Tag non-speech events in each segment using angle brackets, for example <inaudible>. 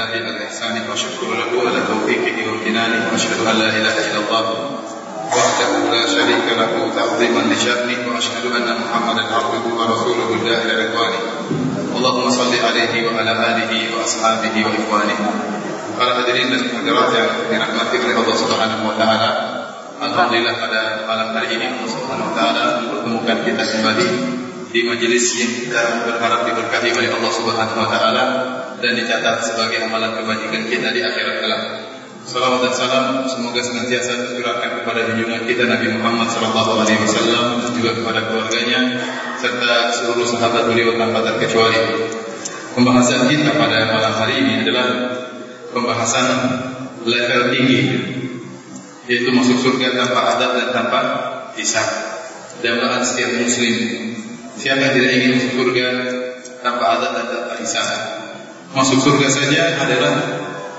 الله بالإحسان وشكر له على توفيقه وامتنانه وأشهد أن لا إله إلا الله وحده لا شريك له تعظيما لشأنه وأشهد أن محمدا عبده ورسوله الله لعقوانه اللهم صل عليه وعلى آله وأصحابه وإخوانه. قال أدري أن المحاضرات برحمة الله سبحانه وتعالى. Alhamdulillah pada malam hari ini Allah Subhanahu wa taala mempertemukan kita kembali di majelis yang kita berharap diberkahi oleh Allah Subhanahu wa taala dan dicatat sebagai amalan kebajikan kita di akhirat kelak. Salawat dan salam semoga senantiasa tercurahkan kepada junjungan kita Nabi Muhammad sallallahu alaihi wasallam juga kepada keluarganya serta seluruh sahabat beliau tanpa terkecuali. Pembahasan kita pada malam hari ini adalah pembahasan level tinggi yaitu masuk surga tanpa adab dan tanpa hisab. Dambahan setiap muslim siapa yang tidak ingin masuk surga tanpa adab dan tanpa hisab. Masuk surga saja adalah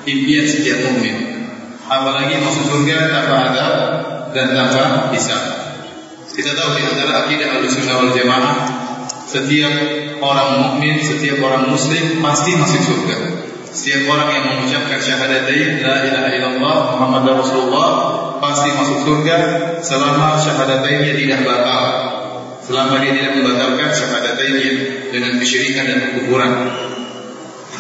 impian setiap mukmin. Apalagi masuk surga tanpa adab dan tanpa hisab. Kita tahu di antara akidah Ahlussunnah wal Jamaah setiap orang mukmin, setiap orang muslim pasti masuk surga. Setiap orang yang mengucapkan syahadatain la ilaha illallah Muhammad Rasulullah pasti masuk surga selama syahadatainnya tidak batal. Selama dia tidak membatalkan syahadatainnya dengan kesyirikan dan kekufuran.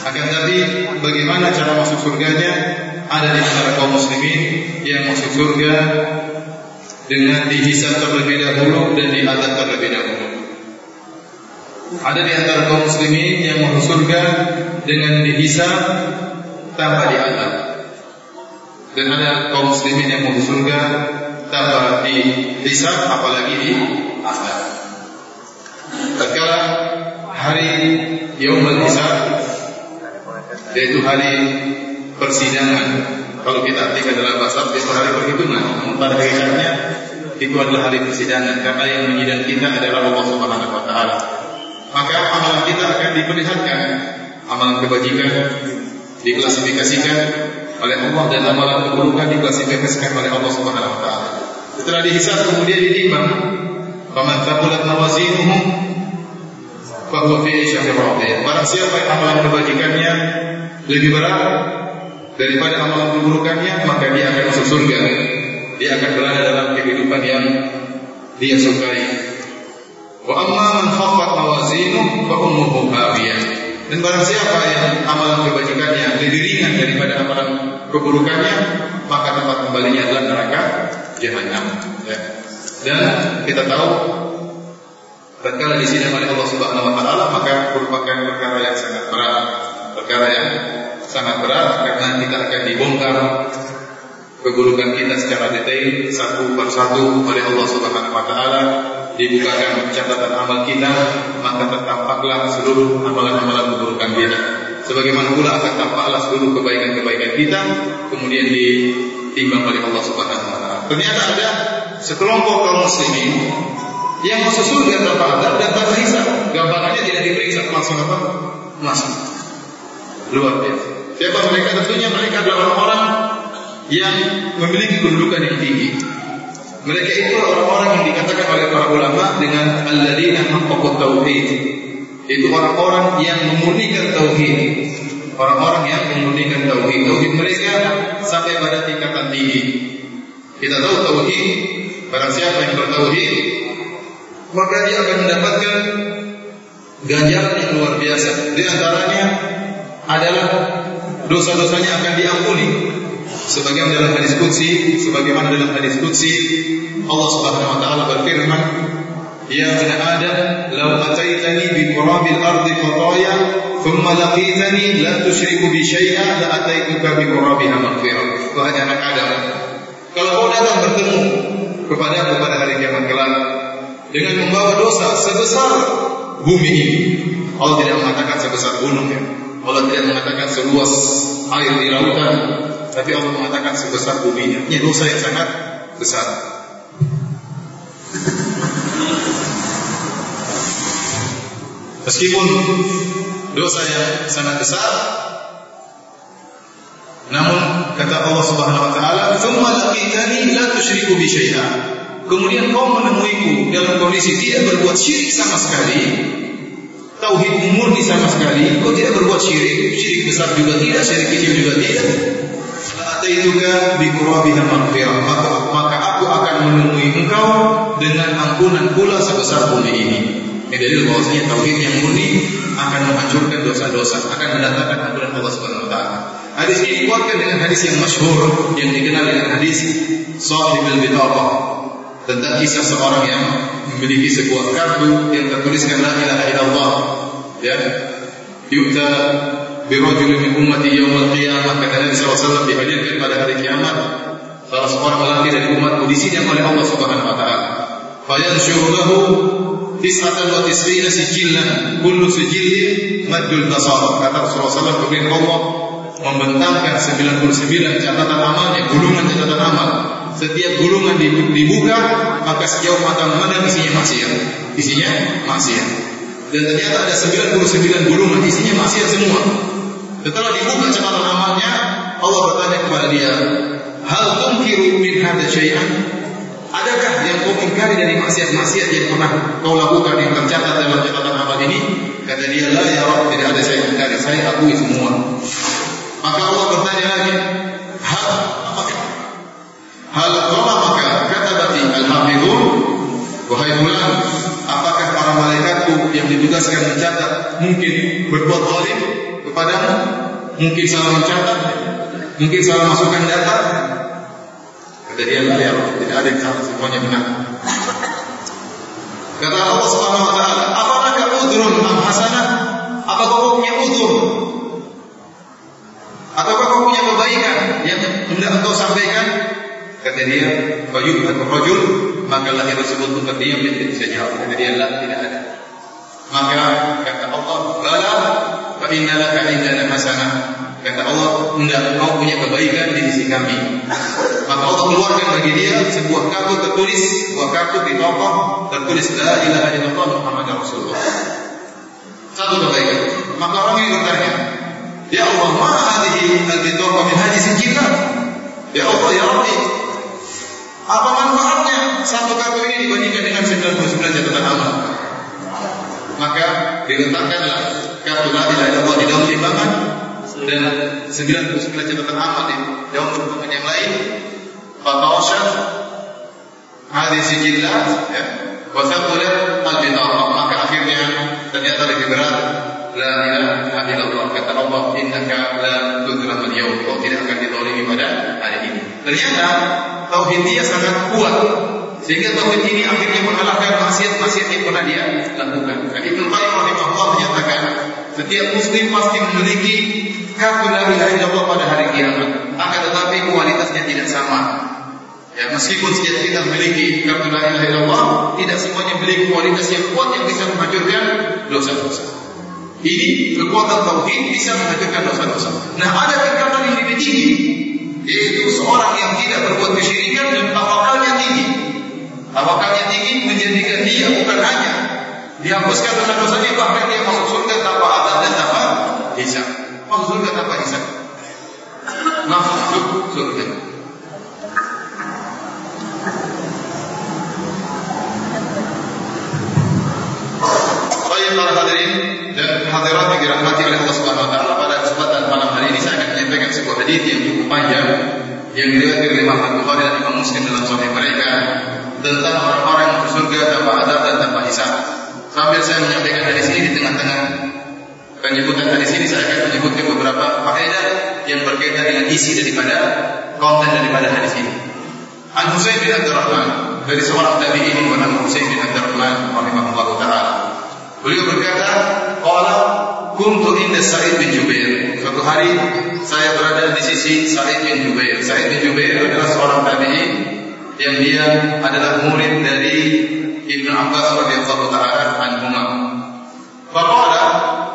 Akan tetapi bagaimana cara masuk surganya? Ada di antara kaum muslimin yang masuk surga dengan dihisab terlebih dahulu dan diadab terlebih dahulu. Ada di antara kaum muslimin yang masuk surga dengan dihisab tanpa diadab. Dan ada kaum muslimin yang masuk surga tanpa dihisab apalagi diadab. Tatkala hari Yaumul Hisab yaitu hari persidangan. Kalau kita artikan dalam bahasa itu hari perhitungan. Namun pada hakikatnya itu adalah hari persidangan karena yang menyidang kita adalah Allah Subhanahu wa taala. Maka amalan kita akan diperlihatkan amalan kebajikan diklasifikasikan oleh Allah dan amalan keburukan diklasifikasikan oleh Allah Subhanahu wa taala. Setelah dihisab kemudian ditimbang, "Faman thaqulat mawazinuhu fa huwa fi 'ishatin radiyah." Barang siapa yang amalan kebajikannya lebih berat daripada amalan keburukannya, maka dia akan masuk surga. Dia akan berada dalam kehidupan yang dia sukai. Wa amma man khaffat mawazinuhu fa. Dan barang siapa yang amalan kebajikannya lebih ringan daripada amalan keburukannya, maka tempat kembalinya adalah neraka jahanam. Ya. Dan kita tahu tatkala disidang oleh Allah Subhanahu wa taala maka merupakan perkara yang sangat berat, perkara yang sangat berat karena kita akan dibongkar keburukan kita secara detail satu persatu oleh Allah Subhanahu wa taala dibukakan catatan amal kita maka tertampaklah seluruh amalan-amalan keburukan kita. Sebagaimana pula akan tampaklah seluruh kebaikan-kebaikan kita kemudian ditimbang oleh Allah Subhanahu wa taala. Ternyata ada sekelompok kaum muslimin yang masuk surga tanpa adab dan tanpa hisab gambarannya tidak diperiksa langsung apa? Masuk luar biasa siapa mereka tentunya mereka adalah orang-orang yang memiliki kedudukan yang tinggi mereka itu orang-orang yang dikatakan oleh para ulama dengan alladzina haqqaqut tauhid. Itu orang-orang yang memurnikan tauhid. Orang-orang yang memurnikan tauhid. Tauhid mereka sampai pada tingkatan tinggi. Kita tahu tauhid, barang siapa yang bertauhid, maka dia akan mendapatkan ganjaran yang luar biasa. Di antaranya adalah dosa-dosanya akan diampuni. Sebagaimana dalam hadis qudsi sebagaimana dalam hadis qudsi Allah Subhanahu wa taala berfirman ya ibn adam law ataitani bi qurabil ardi khataya thumma laqitani la tusyriku bi syai'a la ataituka bi qurabiha maghfirah wahai anak adam kalau kau datang bertemu kepada aku pada hari kiamat kelak dengan membawa dosa sebesar bumi ini Allah tidak mengatakan sebesar gunung ya Allah tidak mengatakan seluas air di lautan tapi Allah mengatakan sebesar bumi. Ini dosa yang sangat besar. Meskipun dosa yang sangat besar, namun kata Allah Subhanahu wa taala, "Tsumma laqitani la tusyriku bi syai'a." Kemudian kau menemuiku dalam kondisi tidak berbuat syirik sama sekali. Tauhid murni sama sekali, kau tidak berbuat syirik, syirik besar juga tidak, syirik kecil juga tidak. Ataituka bi qurabiha maghfirah, maka, maka aku akan menemui engkau dengan ampunan pula sebesar bumi ini. Ini dalil bahwasanya tauhid yang murni akan menghancurkan dosa-dosa, akan mendatangkan ampunan Allah Subhanahu wa taala. Hadis ini dikuatkan dengan hadis yang masyhur yang dikenal dengan hadis Sahibul Bitaqah tentang kisah seorang yang memiliki sebuah kartu yang tertuliskan la ilaha illallah ya. Yukta birajulin min ummati yaumil qiyamah kata Nabi SAW dihadirkan pada hari kiamat. Salah seorang lelaki dari umatku disidang oleh Allah Subhanahu wa taala. Fayanshuru lahu tis'atan wa tis'ina sijillan kullu sijillin maddul basar. Kata Rasulullah SAW kemudian Allah membentangkan 99 catatan amalnya gulungan catatan amal setiap gulungan dibuka maka sejauh mata memandang isinya maksiat. Isinya maksiat. Dan ternyata ada 99 gulungan isinya maksiat semua. Setelah dibuka catatan amalnya Allah bertanya kepada dia hal tunkiru min hadha syai'an? Adakah yang kau ingkari dari maksiat-maksiat yang pernah kau lakukan yang tercatat dalam catatan amal ini? Kata dia la ya Rabb tidak ada saya ingkari. Saya akui semua. Maka Allah bertanya lagi hal Hal maka kata bati al-hafidhun Wahai bulan Apakah para malaikatku yang ditugaskan mencatat Mungkin berbuat zalim kepadamu? Mungkin salah mencatat? Mungkin salah masukkan data? Kata dia lah ya Tidak ada yang salah semuanya benar. Kata Allah subhanahu wa ta'ala Apakah udrun am hasanah? Apakah kau punya udhur Apakah kau punya kebaikan Yang hendak engkau sampaikan Kata dia, Fayub atau rajul, maka lahir tersebut pun terdiam dia tidak bisa jawab. Kata dia, lah tidak ada. Maka kata Allah, bala, fa inna laka indana hasanah. Kata Allah, tidak kau punya kebaikan di sisi kami. Maka Allah keluarkan bagi dia sebuah kartu tertulis, sebuah kartu di toko tertulis la ilaha illallah Muhammad Rasulullah. Satu kebaikan. Maka orang ini bertanya, Ya Allah, ma hadhihi al-bitaqa min hadhihi sijillat? Ya Allah, ya manfaatnya satu kartu ini dibandingkan dengan 99 catatan amal? Maka diletakkanlah kartu la ilaha illallah di dalam timbangan dan 99 catatan amal di dalam timbangan yang lain. Fatawashat hadis sijillat ya wa thaqulat al maka akhirnya ternyata lebih berat la ilaha illallah kata Allah innaka la tudram al-yawm kau tidak akan ditolimi pada hari ini ternyata tauhid dia sangat kuat sehingga tauhid ini akhirnya mengalahkan maksiat-maksiat yang pernah dia lakukan. Dan Ibnu Qayyim rahimahullah menyatakan setiap muslim pasti memiliki kartu la ilaha pada hari kiamat. Akan tetapi kualitasnya tidak sama. Ya, meskipun setiap kita memiliki kartu la ilaha tidak semuanya memiliki kualitas yang kuat yang bisa menghancurkan dosa-dosa. Ini kekuatan tauhid bisa menghancurkan dosa-dosa. Nah, ada tingkatan yang lebih tinggi, yaitu seorang yang tidak berbuat kesyirikan dan tawakalnya tinggi. Tawakalnya tinggi menjadikan dia bukan hanya dihapuskan dosa-dosanya bahkan dia masuk surga tanpa adab dan tanpa hisab. Masuk surga tanpa hisab. Masuk surga. Baik hadirin dan hadirat yang dirahmati oleh Allah Subhanahu wa taala pada kesempatan malam hari ini saya akan menyampaikan sebuah hadis yang cukup panjang yang diriwayatkan oleh Imam Bukhari dan Imam Muslim dalam sahih mereka tentang orang-orang yang surga tanpa adab dan tanpa hisab. Sambil saya menyampaikan hadis ini di tengah-tengah penyebutan hadis ini saya akan menyebutkan beberapa faedah yang berkaitan dengan isi daripada konten daripada hadis ini. An Husain bin Abdurrahman dari seorang tabi'in bernama Husain bin Abdurrahman rahimahullah taala. Beliau berkata, "Qala kuntu inda Sa'id bin Jubair." Suatu hari saya berada di sisi Sa'id bin Jubair. Sa'id bin Jubair adalah seorang tabi'in yang dia adalah murid dari Ibnu Abbas radhiyallahu taala anhuma. Faqala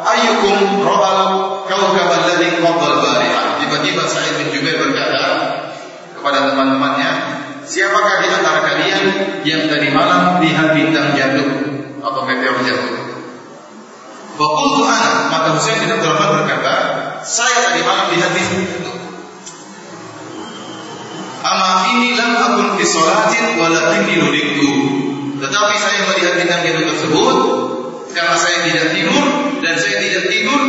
ayyukum ra'al kawkab alladhi qadda al-bari'ah. Tiba-tiba Sa'id bin Jubair berkata kepada teman-temannya, siapakah di antara kalian yang tadi malam lihat bintang jatuh atau meteor jatuh? Fakultu ana, maka Husain bin Abdurrahman berkata, saya tadi malam lihat bintang ini lam akun fi salatin walakinni nudiktu. Tetapi saya melihat bintang jatuh tersebut karena saya tidak tidur dan saya tidak tidur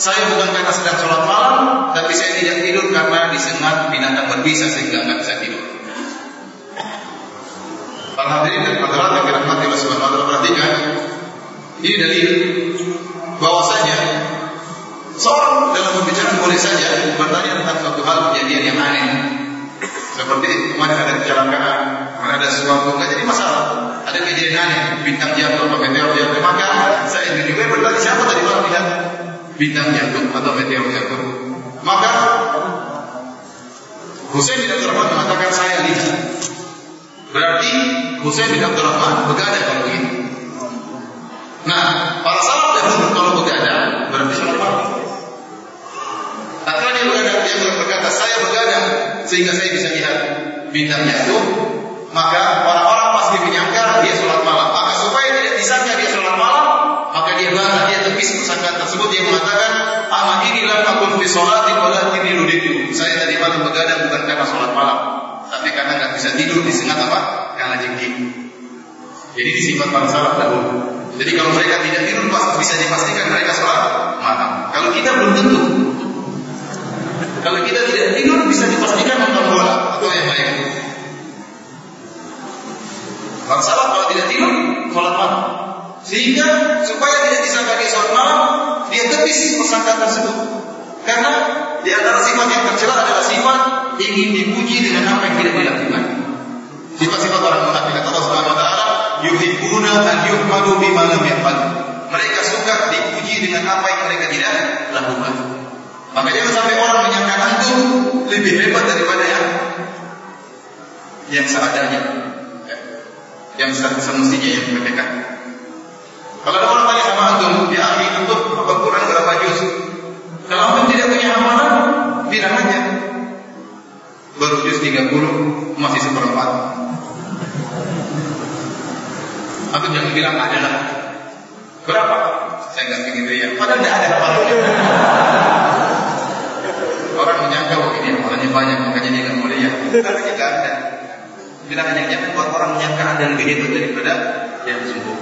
saya bukan karena sedang sholat malam, tapi saya tidak tidur karena disengat binatang berbisa sehingga nggak bisa tidur. Para hadirin yang dirahmati Allah Subhanahu wa taala perhatikan ini dalil bahwasanya seorang dalam pembicaraan boleh saja bertanya tentang suatu hal kejadian yang aneh. Seperti kemarin ada kecelakaan, kemarin ada sesuatu nggak jadi masalah. Ada kejadian aneh, bintang jatuh atau meteor jatuh. Maka saya ingin juga bertanya siapa tadi malam lihat bintang jatuh atau meteor jatuh. Maka Husain bin Abdurrahman mengatakan saya lihat. Berarti Husain bin Abdurrahman begadang kalau begitu. Nah, para salaf dahulu kalau begadang berarti malam. Akhirnya dia begadang, dia berkata saya begadang sehingga saya bisa lihat bintang jatuh. Maka orang-orang pasti menyangka dia sholat malam. Maka supaya tidak disangka dia sholat malam, maka dia bantah, dia tepis persangkaan tersebut. Dia mengatakan, Ama ini lam akun fi sholati walakin luditu. Saya tadi malam begadang bukan karena sholat malam, tapi karena nggak bisa tidur disengat apa? Karena jengking. Jadi disifat para salaf dahulu. Jadi kalau mereka tidak tidur pas bisa dipastikan mereka sholat malam. Kalau kita belum tentu. Kalau kita tidak tidur bisa dipastikan nonton bola atau yang lain. Salaf kalau tidak tidur sholat malam. Sehingga supaya tidak dia sholat malam, dia tepis persangkaan tersebut. Karena di antara sifat yang tercela adalah sifat ingin dipuji dengan apa yang tidak dilakukan. Sifat-sifat orang munafik kata Allah Subhanahu wa taala, yuhibbuna an yuhmadu bima lam. Mereka suka dipuji dengan apa yang mereka tidak lakukan. Maka jangan sampai orang menyangka antum lebih hebat daripada yang yang seadanya. Yang semestinya yang mereka. Kalau ada orang tanya sama antum, ya akhi antum apa Quran berapa juz? Kalau antum tidak punya hamalan, bilang aja. Baru juz 30 masih seperempat. Aku jangan bilang ada lah. Berapa? Saya nggak begitu ya. Padahal tidak ada. Orang menyangka bahwa ini hafalannya banyak, makanya dia nggak boleh ya. Karena tidak ada. Bilang aja jangan buat orang menyangka anda lebih hebat daripada yang sungguh.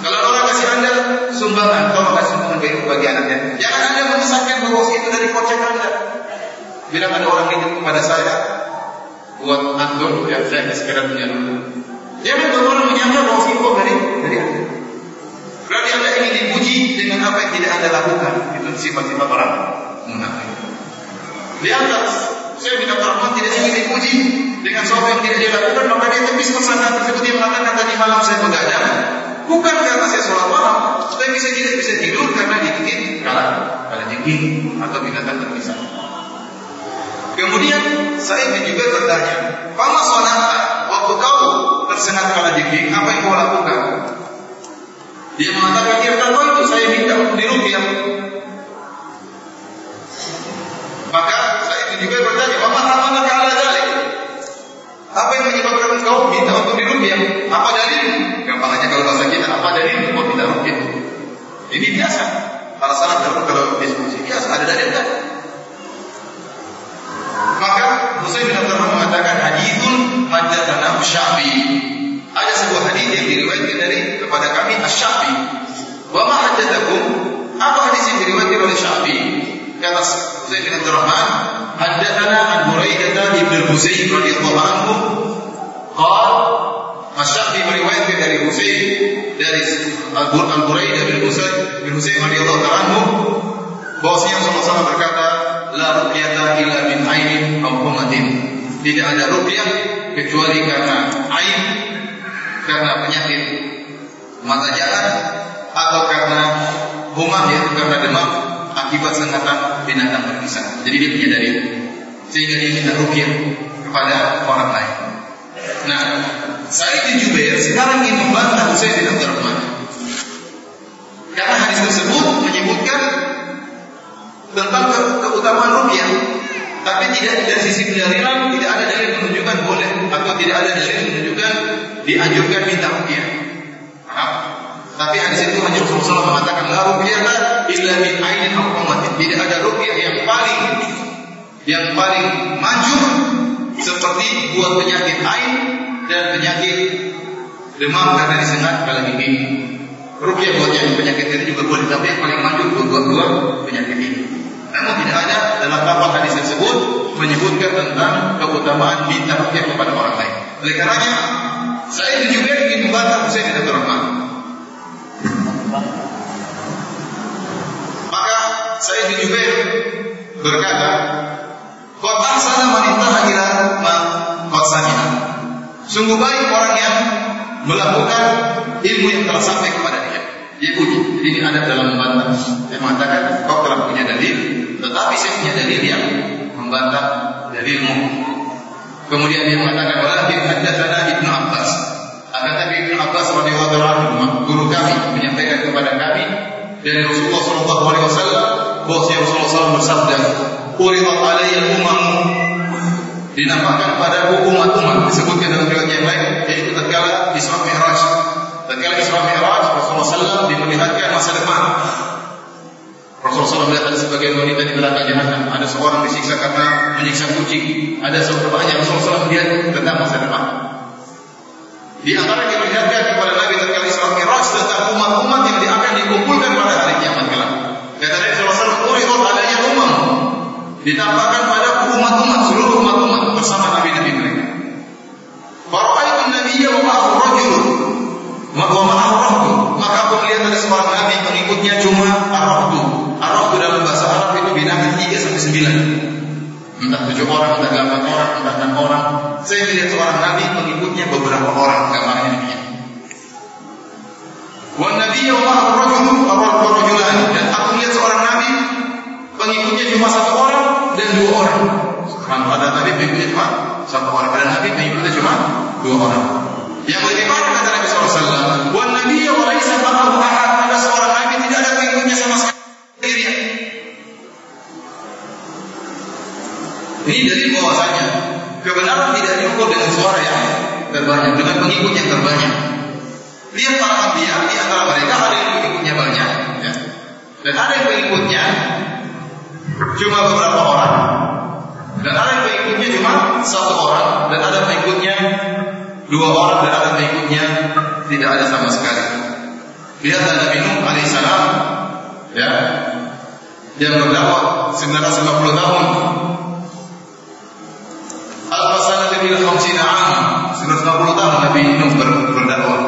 Kalau orang kasih anda sumbangan, tolong kasih sumbangan baik bagi anaknya. Jangan anda memisahkan bahwa itu dari kocek anda. Bilang ada orang nitip kepada saya, buat antum, ya saya sekedar punya dulu. Jangan buat orang menyangka bahwa itu dari dari anda. Berarti anda ingin dipuji dengan apa yang tidak anda lakukan. Itu sifat-sifat orang munafik. Di atas, saya minta Rahman tidak ingin dipuji dengan sesuatu yang tidak dia lakukan, maka dia tepis persangkaan tersebut dia mengatakan tadi malam saya begadang, bukan karena saya sholat malam, tapi saya tidak bisa tidur karena digigit kala kala jengking atau binatang terpisah. Kemudian saya juga bertanya, Pama sonata waktu kau tersengat kala jengking, apa yang kau lakukan? Dia mengatakan, ya kau itu saya minta untuk dirupiah. Maka saya itu juga bertanya, Pama ramana kala jalik. Apa yang menyebabkan kau minta untuk dirupiah? Apa dalil? Gampang aja kalau bahasa kita, apa dalil kau minta rupiah? Ini biasa. Para salah dahulu kalau diskusi biasa ada dalil? Maka Husain bin Abdurrahman mengatakan hadithun haddatsana Syafi'i. Ada sebuah hadis yang diriwayatkan dari kepada kami Asy-Syafi'i. Wa ma? Apa hadis yang diriwayatkan oleh Syafi'i? Kata Husain bin Abdurrahman, haddatsana an Buraidah bin Husain radhiyallahu anhu qala Asy-Syafi'i meriwayatkan dari Husain dari Al-Buraidah bin Husain bin Husain radhiyallahu anhu bahwasanya SAW berkata, la ruqyata illa min ainin aw humatin. Tidak ada ruqyah kecuali karena ain, karena penyakit mata jalan atau karena humah yaitu karena demam akibat sengatan binatang berbisa. Jadi dia punya dalil. Sehingga dia minta ruqyah kepada orang lain. Nah, Sa'id bin Jubair sekarang ingin membantah Husain bin Abdurrahman. Karena hadis tersebut menyebutkan tentang ke keutamaan rupiah, tapi tidak dari sisi pendalilan tidak ada dalil menunjukkan boleh atau tidak ada dalil menunjukkan dianjurkan minta rupiah. Tapi hadis itu hanya Rasulullah mengatakan la rupiah illa min ainin aw Tidak ada rupiah yang paling yang paling maju seperti buat penyakit ain dan penyakit demam karena disengat kalau gigi. rukyah buat yang penyakit ini juga boleh, tapi yang paling maju dua-dua penyakit ini. Namun tidak ada dalam kapal hadis tersebut menyebutkan tentang keutamaan minta rukyah kepada orang lain. Oleh karenanya, saya juga ingin membantah Husain bin Abdul Maka saya juga berkata, Qad ahsana man ila ma qad sami'a. Sungguh baik orang yang melakukan ilmu yang telah sampai kepada dia. Dia puji. Ini ada dalam membantah. Dia mengatakan kau telah punya dalil, tetapi saya punya dalil yang membantah dalilmu. Kemudian dia mengatakan walakin haddatsana Ibnu Abbas. Akan tapi Ibnu Abbas radhiyallahu anhu guru kami menyampaikan kepada kami dari Rasulullah sallallahu alaihi wasallam bahwa Rasulullah SAW bersabda, "Uridat alayya umam dinampakkan pada umat-umat disebutkan dalam riwayat yang lain yaitu tatkala Isra Mi'raj. Tatkala Isra Mi'raj Rasulullah SAW diperlihatkan masa depan. Rasulullah SAW melihat ada sebagian wanita di belakang jahanam, ada seorang disiksa karena menyiksa kucing, ada seorang banyak Rasulullah SAW melihat tentang masa depan. Di antara yang diperlihatkan kepada Nabi tatkala Isra Mi'raj tentang umat-umat yang akan dikumpulkan pada hari kiamat kelak. Kata Nabi SAW, "Uridat alayya umam." Ditampakkan pada umat-umat seluruh umat-umat bersama nabi-nabi mereka. Faraitu nabiyya wa ma'ahu rajul wa ma'ahu. Maka aku melihat ada seorang nabi pengikutnya cuma. Ar-rahdu dalam bahasa Arab itu binatang 3 sampai 9. Entah tujuh orang, entah delapan orang, entah enam orang. Saya melihat seorang nabi pengikutnya beberapa orang. Gambarnya demikian. Wa nabiyya wa ma'ahu rajul wa rajulan. Dan aku melihat seorang nabi pengikutnya cuma satu orang dan dua orang. Subhanallah ada nabi pengikutnya cuma satu orang, ada nabi pengikutnya cuma dua orang. Yang lebih parah kata Nabi SAW, Wan Nabi wa laisa ma'ahu ahad. Ada seorang nabi tidak ada pengikutnya sama sekali. Ini dari bahwasanya kebenaran tidak diukur dengan suara yang terbanyak, dengan pengikut yang terbanyak. Lihat para nabi di antara mereka ada yang pengikutnya banyak, ya. dan ada yang pengikutnya cuma beberapa orang, dan ada yang pengikutnya cuma satu orang, dan ada pengikutnya dua orang, dan ada pengikutnya tidak ada sama sekali. Lihat Nabi Nuh alaihissalam, ya, yang berdakwah 950 tahun. Al-Fasana bil khamsina am, 950 tahun Nabi Nuh berdakwah.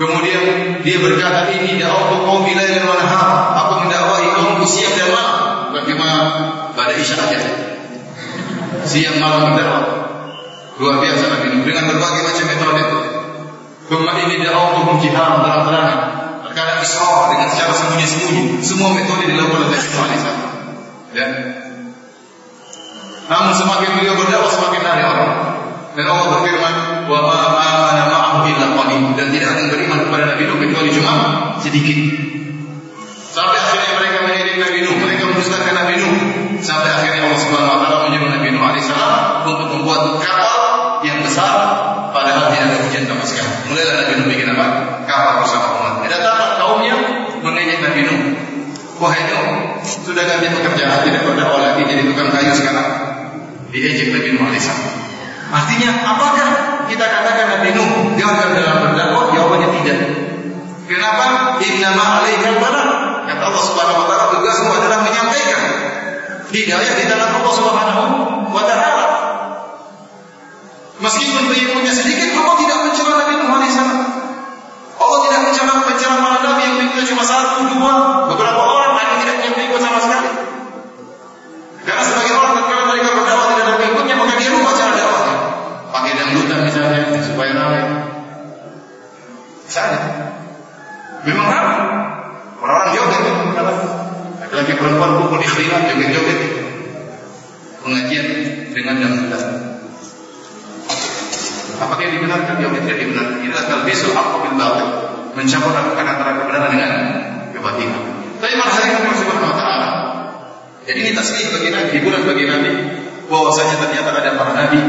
Kemudian dia berkata ini da'awtu qaumi lailan wa nahar. Aku mendakwahi kaumku siang dan malam. Bagaimana pada isya aja. Siang malam berdakwah. Luar biasa Nabi Nuh dengan berbagai macam metode. Kemudian ini da'awtu jihad terang-terangan. Terkadang Isra dengan secara sembunyi-sembunyi. Semua metode dilakukan oleh Nabi Muhammad Ya. Namun semakin beliau berdakwah semakin lari orang. Dan Allah berfirman, "Wa ma amana ma'ahu illa qalil." Dan tidak ada yang beriman kepada Nabi Nuh kecuali cuma sedikit. Sampai akhirnya mereka mengirim Nabi Nuh, mereka mendustakan Nabi Nuh. Sampai akhirnya Allah Subhanahu wa taala menyuruh Nabi Nuh alaihissalam untuk membuat kapal yang besar padahal tidak ada hujan sama sekali. Mulailah Nabi Nuh bikin apa? Kapal bersama umatnya. Datanglah kaumnya mengejek Nabi Nuh. Wahai Nuh, sudah ganti pekerjaan tidak berdakwah lagi jadi tukang kayu sekarang. Diejek Nabi Nuh alaihissalam. Artinya, apakah kita katakan Nabi Nuh gagal dalam berdakwah? Jawabannya tidak. Kenapa? Inna ma'alaikal balak. Allah Subhanahu wa taala tugasmu adalah menyampaikan hidayah di dalam Allah Subhanahu wa taala. Meskipun pengikutnya sedikit, Allah tidak mencela Nabi Nuh alaihissalam. Allah tidak mencela mencela para nabi yang pengikutnya cuma satu, dua, beberapa orang, ada tidak punya pengikut sama sekali. Karena sebagai orang tatkala mereka berdakwah tidak ada pengikutnya, maka dia lupa cara dakwahnya. Pakai dangdutan misalnya supaya ramai. Misalnya, memang ramai. Orang-orang laki-laki perempuan kumpul di khilaf joget-joget. Pengajian dengan dangdutan. Apakah yang dibenarkan? Yang tidak dibenarkan. Ini adalah talbisul haqq bil batil. Mencampur antara kebenaran dengan kebatilan. Tapi pada hari ini Subhanahu wa taala jadi ini tasbih bagi Nabi, hiburan bagi Nabi bahwasanya ternyata ada para nabi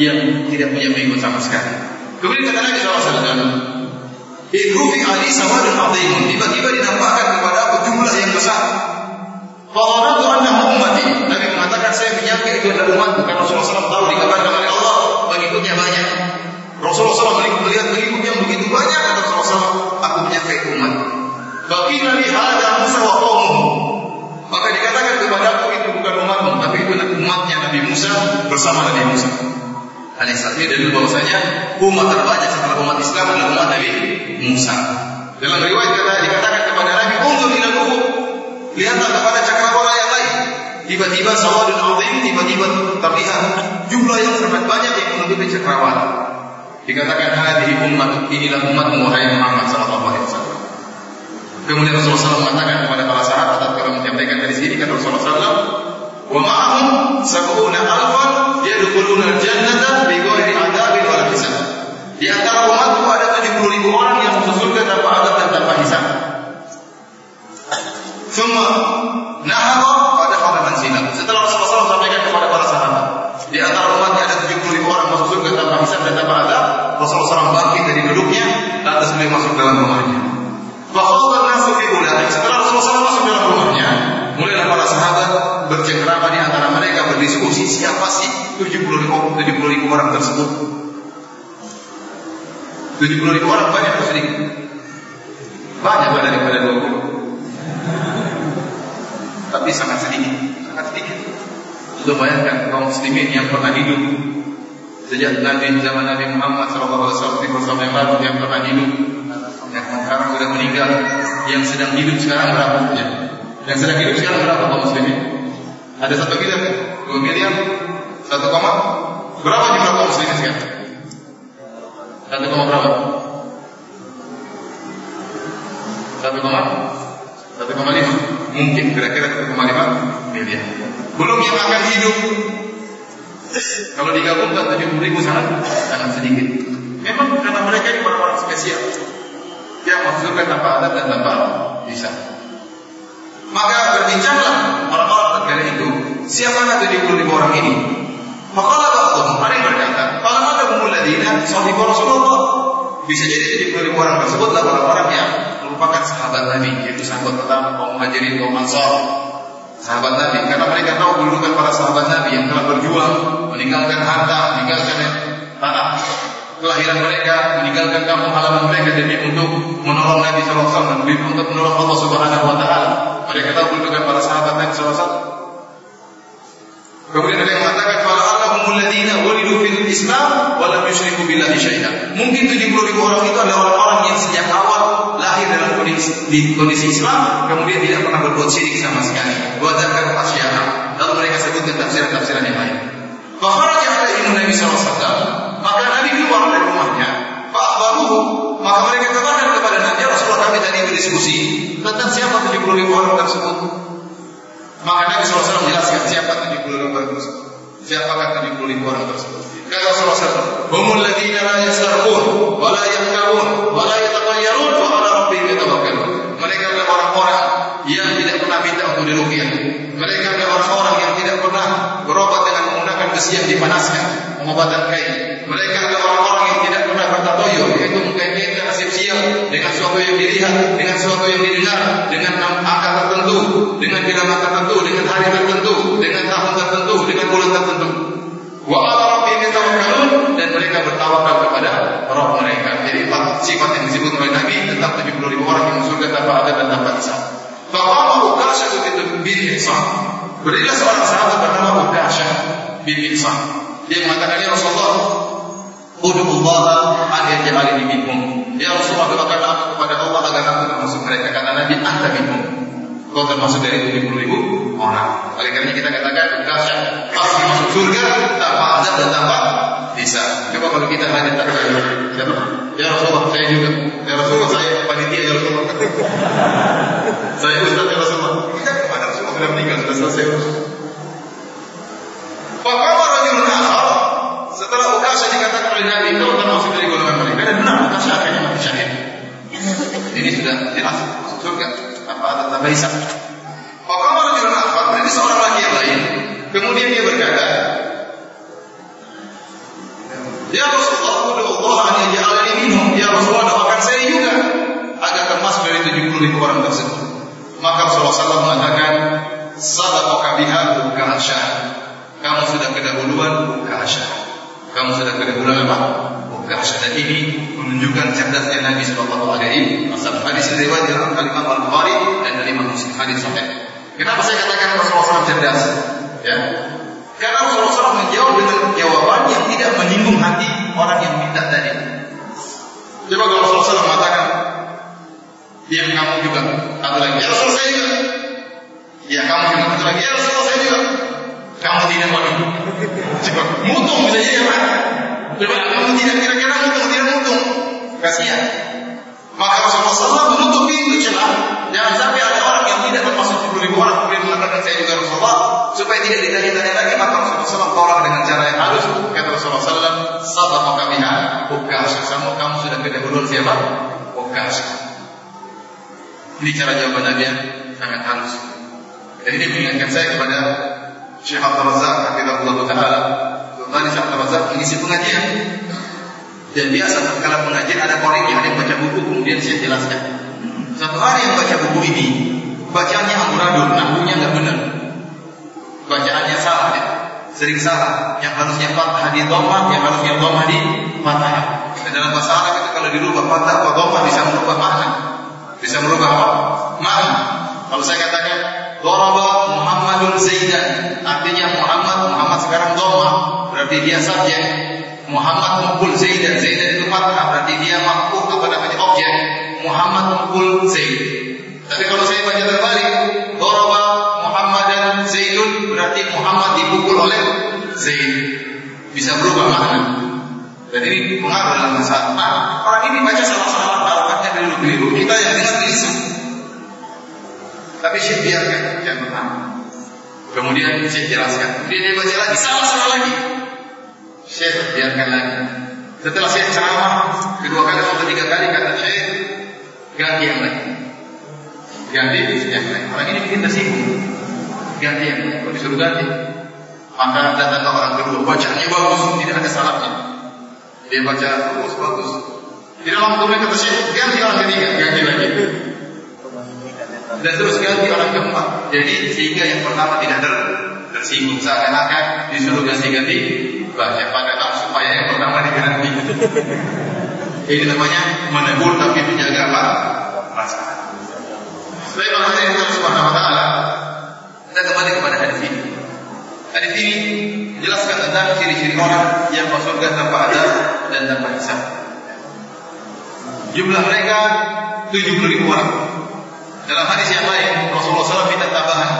yang tidak punya pengikut sama sekali. Kemudian kata Nabi SAW, Idrufi ali sawadun azimun. Tiba-tiba dinampakkan kepada aku jumlah yang besar. Fa'aradu annahu ummati. Nabi mengatakan saya menyangka itu adalah umatku karena Rasulullah SAW tahu dikatakan oleh Allah pengikutnya banyak. Rasulullah SAW melihat pengikutnya begitu banyak kata Rasulullah SAW, aku menyangka itu umat. Bagi Nabi ada Musa wa. Maka dikatakan kepada aku itu bukan umat, tapi itu umatnya Nabi Musa bersama Nabi Musa. Alaihissalam ini dalil bahwasanya umat terbanyak setelah umat Islam adalah umat Nabi Musa. Dalam riwayat dikatakan kepada Nabi, untuk ila Lihatlah kepada cakrawala yang lain. Tiba-tiba sawadun azim, tiba-tiba terlihat jumlah yang sangat banyak yang menutupi cakrawala. Dikatakan hadhihi umat, inilah umat wahai Muhammad sallallahu alaihi wasallam. Kemudian Rasulullah SAW mengatakan kepada para sahabat tatkala menyampaikan dari sini kata Rasulullah SAW, "Wa ma'ahum sab'una alfan yadkhuluna al-jannata bighairi adabin wala hisab." Di antara umatku ada 70 ribu orang yang masuk surga tanpa adab dan tanpa hisab. Thumma nahara pada pada manzilah. Setelah Rasulullah SAW sampaikan kepada para sahabat, di antara umatnya ada 70 ribu orang masuk surga tanpa hisab dan tanpa adab. Rasulullah SAW bangkit dari duduknya, lantas beliau masuk dalam rumahnya. Fakhutubat nasu fi Setelah Rasulullah SAW masuk dalam rumahnya, mulailah para sahabat bercengkrama di antara mereka berdiskusi siapa sih 70 ribu, 70 ribu orang tersebut. 70 ribu orang banyak atau sedikit? Banyak daripada 20. Tapi sangat sedikit, sangat sedikit. Sudah bayangkan kaum muslimin yang pernah hidup sejak Nabi zaman Nabi Muhammad SAW bersama yang lalu yang pernah hidup yang sekarang sudah meninggal yang sedang hidup sekarang berapa? Ya? yang sedang hidup sekarang berapa kaum muslimin? Ada satu miliar dua miliar satu koma berapa jumlah kaum muslimin sekarang? Satu koma berapa? Satu koma? Satu koma lima mungkin kira-kira satu koma lima miliar belum yang akan hidup kalau digabungkan tujuh puluh ribu sangat sangat sedikit. Memang karena mereka ini orang-orang spesial yang masukkan tanpa adab dan tanpa bisa. Maka berbincanglah orang-orang negara itu siapakah tujuh puluh ribu orang ini? Maka Allah ada yang berkata, kalau ada muladina sahibu Rasulullah bisa jadi tujuh puluh ribu orang tersebut adalah orang-orang yang merupakan sahabat Nabi, yaitu sahabat pertama kaum muhajirin kaum ansar, sahabat Nabi karena mereka tahu kedudukan para sahabat Nabi yang telah berjuang meninggalkan harta, meninggalkan tanah kelahiran mereka, meninggalkan kampung halaman mereka demi untuk menolong Nabi SAW, demi untuk menolong Allah Subhanahu Wa Taala. Mereka tahu kedudukan para sahabat Nabi SAW. Kemudian ada yang mengatakan kalau annahumul ladzina wulidu fil Islam wa lam yusyriku billahi syai'an. Mungkin 70 ribu orang itu adalah orang-orang yang sejak awal lahir dalam kondisi, di kondisi Islam, kemudian tidak pernah berbuat syirik sama sekali. Wa dzakar asyara. Lalu mereka sebutkan tafsiran-tafsiran yang lain. Fa kharaja alaihim Nabi SAW. Maka Nabi keluar dari rumahnya. Fa baru maka mereka katakan kepada Nabi Rasulullah kami tadi berdiskusi tentang siapa 70 ribu orang tersebut. Maka Nabi SAW menjelaskan siapa 70 ribu orang tersebut. Siapakah 70 ribu orang tersebut? Kata Rasulullah SAW, Humul ladina la yasarqun, wa la yaktawun, wa la yatatayyarun, wa ala rabbihim yatawakkalun. Mereka adalah orang-orang yang tidak pernah minta untuk diruqyah. Mereka adalah orang-orang yang tidak pernah berobat dengan menggunakan besi yang dipanaskan, pengobatan kain. Mereka adalah orang-orang yang tidak pernah bertatoyur, yaitu mengkaitkan siang dengan sesuatu yang dilihat, dengan sesuatu yang didengar, dengan angka tertentu, dengan bilangan tertentu, dengan hari tertentu, dengan tahun tertentu, dengan bulan tertentu. Wa ala rabbihim yatawakkalun dan mereka bertawakal kepada Rabb mereka. Jadi empat sifat yang disebut oleh Nabi tentang 70 ribu orang yang surga tanpa ada dan tanpa hisab. Faqama Ukasha bin Ihsan. Berilah seorang sahabat bernama Ukasha bin Ihsan. Dia mengatakan ya Rasulullah, Udullah an yaj'alani minhum. Ya Rasulullah doakan kepada Allah agar aku termasuk mereka kata Nabi anta minhum. Kau termasuk dari 70 ribu orang. Oleh karena kita katakan dahsyat pasti masuk surga tanpa azab dan tanpa bisa. Coba kalau kita hanya tak siapa? Ya Rasulullah saya juga. Ya Rasulullah saya panitia ya Rasulullah. saya ustaz ya Rasulullah. Kita kepada Rasulullah sudah meninggal sudah selesai. Fakama rajulun akhar setelah Ukasha dikatakan oleh Nabi kau termasuk dari golongan mereka dan benar akhirnya mati syahid. Ini sudah jelas surga tanpa ada tanpa hisab. Fakama rajulun akhar berarti seorang laki yang lain. Kemudian dia berkata, Ya Rasulullah, Allah an yaj'alani minhum. Ya Rasulullah, doakan saya juga agar termasuk dari 70 ribu orang tersebut. Maka Rasulullah SAW mengatakan, Sadaqaka biha Ukasha. Kamu sudah kedahuluan Ukasha. Kamu sudah keunggulan apa? Kehasyadan ini menunjukkan cerdasnya Nabi Sallallahu Alaihi Wasallam. Hadis ini riwayat dalam kalimat Al Bukhari dan dari Imam Muslim hadis sahih. Kenapa saya katakan Rasulullah SAW cerdas? Ya, karena Rasulullah SAW menjawab dengan jawaban yang tidak menyinggung hati orang yang minta tadi. Coba kalau Rasulullah SAW mengatakan, dia kamu juga, atau lagi, ya Rasulullah saya juga, ya kamu juga, atau lagi, ya Rasulullah saya juga, tidak mau Coba, mutung bisa jadi apa? Coba, kamu tidak kira-kira mutung, tidak mutung. Kasihan. Maka Rasulullah SAW menutup pintu celah. Jangan sampai ada orang yang tidak termasuk 10 ribu orang kemudian mengatakan saya juga Rasulullah supaya tidak ditanya-tanya lagi maka Rasulullah SAW tolak dengan cara yang halus kata Rasulullah SAW sabar maka biha ukas kamu kamu sudah kedahuluan siapa ukas ini cara jawaban Nabi yang sangat halus dan ini mengingatkan saya kepada Syekh Abdul Razak Hafizahullah Ta'ala Tuhan Syekh Abdul Razak mengisi pengajian dan biasa tatkala pengajian ada koreknya, ada yang baca buku kemudian saya jelaskan. Satu hari yang baca buku ini, bacaannya amburadul, nahwunya nggak benar. Bacaannya salah ya. Sering salah. Yang harusnya fathah di dhammah, yang harusnya dhammah di fathah. Dalam bahasa Arab itu kalau dirubah fathah atau dhammah bisa merubah makna. Bisa merubah apa? Makna. Kalau saya katakan Daraba Muhammadun Zaidan Artinya Muhammad Muhammad sekarang dhammah Berarti dia subjek Muhammad mukul Zaidan Zaidan itu fathah. Berarti dia makhluk apa namanya objek. Muhammad mukul Zaid tapi kalau saya baca terbalik Daraba Muhammadan Zaidun berarti Muhammad dipukul oleh Zaid bisa berubah makna. Dan ini pengaruh dalam bahasa nah, orang ini baca salah-salah harokatnya keliru-keliru kita yang dengar bisa tapi saya biarkan jangan kemudian saya jelaskan kemudian dia baca lagi salah-salah lagi Syekh biarkan lagi. Setelah saya ceramah kedua kali atau ketiga kali kata Syekh ganti yang lain. Ganti yang lain. Orang ini bikin tersinggung. Ganti yang lain. Kalau disuruh ganti, maka datang ke orang kedua. Bacaannya bagus, tidak ada salahnya. Dia baca bagus, bagus. Di dalam kemudian kata Syekh ganti orang ketiga, ganti lagi. Dan terus ganti orang keempat. Jadi sehingga yang pertama tidak ter tersinggung seakan-akan disuruh ganti-ganti baca padahal supaya yang pertama diganti. Ini namanya menegur tapi menjaga apa? Masalah. Baik yang Allah Subhanahu wa taala. Kita kembali kepada hadis ini. Hadis ini menjelaskan tentang ciri-ciri orang yang masuk tanpa ada dan tanpa hisab. Jumlah mereka 70 ribu orang. Dalam hadis yang lain Rasulullah SAW minta tambahan.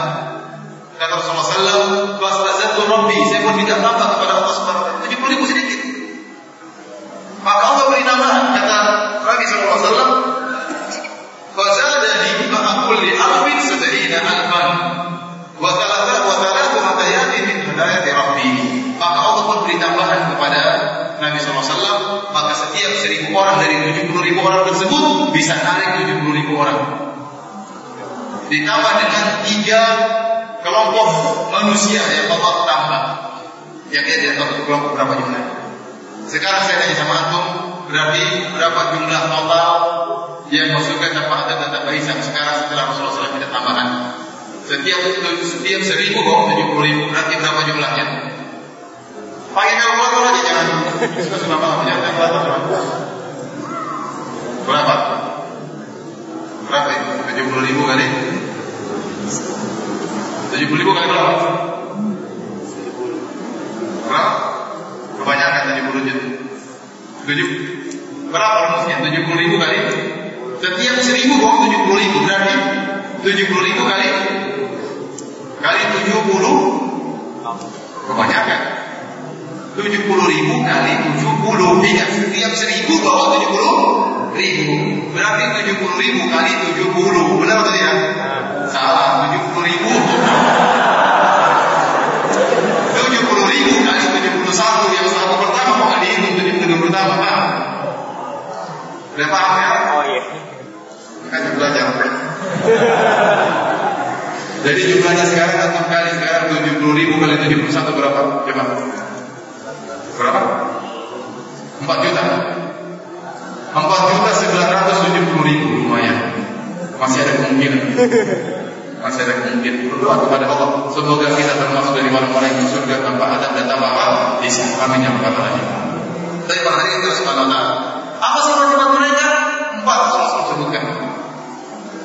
Kata Rasulullah SAW, "Fastazadtu Rabbi." Saya pun minta tambah kepada Allah Subhanahu wa taala. 70 ribu sedikit. Maka Allah beri tambahan kata Nabi sallallahu alaihi wasallam, "Fazadani ma'a kulli alfin sab'ina alfan wa thalatha wa thalathu hadayatin min hadayati Rabbi." Maka Allah pun beri tambahan kepada Nabi SAW Maka setiap seribu orang dari 70 ribu orang tersebut Bisa narik 70 ribu orang Ditambah dengan tiga kelompok manusia yang Allah tambah Yang dia tidak tahu kelompok berapa jumlahnya sekarang saya tanya sama antum, berarti berapa jumlah total yang masukkan tanpa ada tanpa hisab sekarang setelah Rasulullah SAW tidak tambahan? Setiap setiap seribu kok tujuh puluh ribu berarti berapa jumlahnya? Pakai kalkulator aja jangan. Sudah sudah jangan kalkulator. Berapa? Berapa? Tujuh puluh ribu kali? Tujuh puluh ribu kali berapa? Berapa? Kebanyakan 70 juta. 7 berapa rumusnya? 70 ribu kali setiap seribu kok 70 ribu berarti 70 ribu kali kali 70 kebanyakan 70 ribu kali 70 tidak setiap seribu bawa 70 ribu berarti 70 ribu kali 70 benar atau tidak? Salah 70 ribu 70 ribu kali 71 yang satu pertama kok dihitung 70 pertama paham? Udah paham ya? Oh iya. Kan belajar. Jadi jumlahnya sekarang satu kali sekarang 70 ribu kali 71 berapa? Coba. Berapa? 4 juta. 4 juta 970 ribu lumayan. Masih ada kemungkinan masih ada kemungkinan berdoa kepada Allah. Semoga kita termasuk dari orang-orang yang surga tanpa adab dan tanpa apa bisa. Amin yang berkata lagi tapi pada hari itu subhanahu wa apa sifat-sifat mereka? Empat Allah sebutkan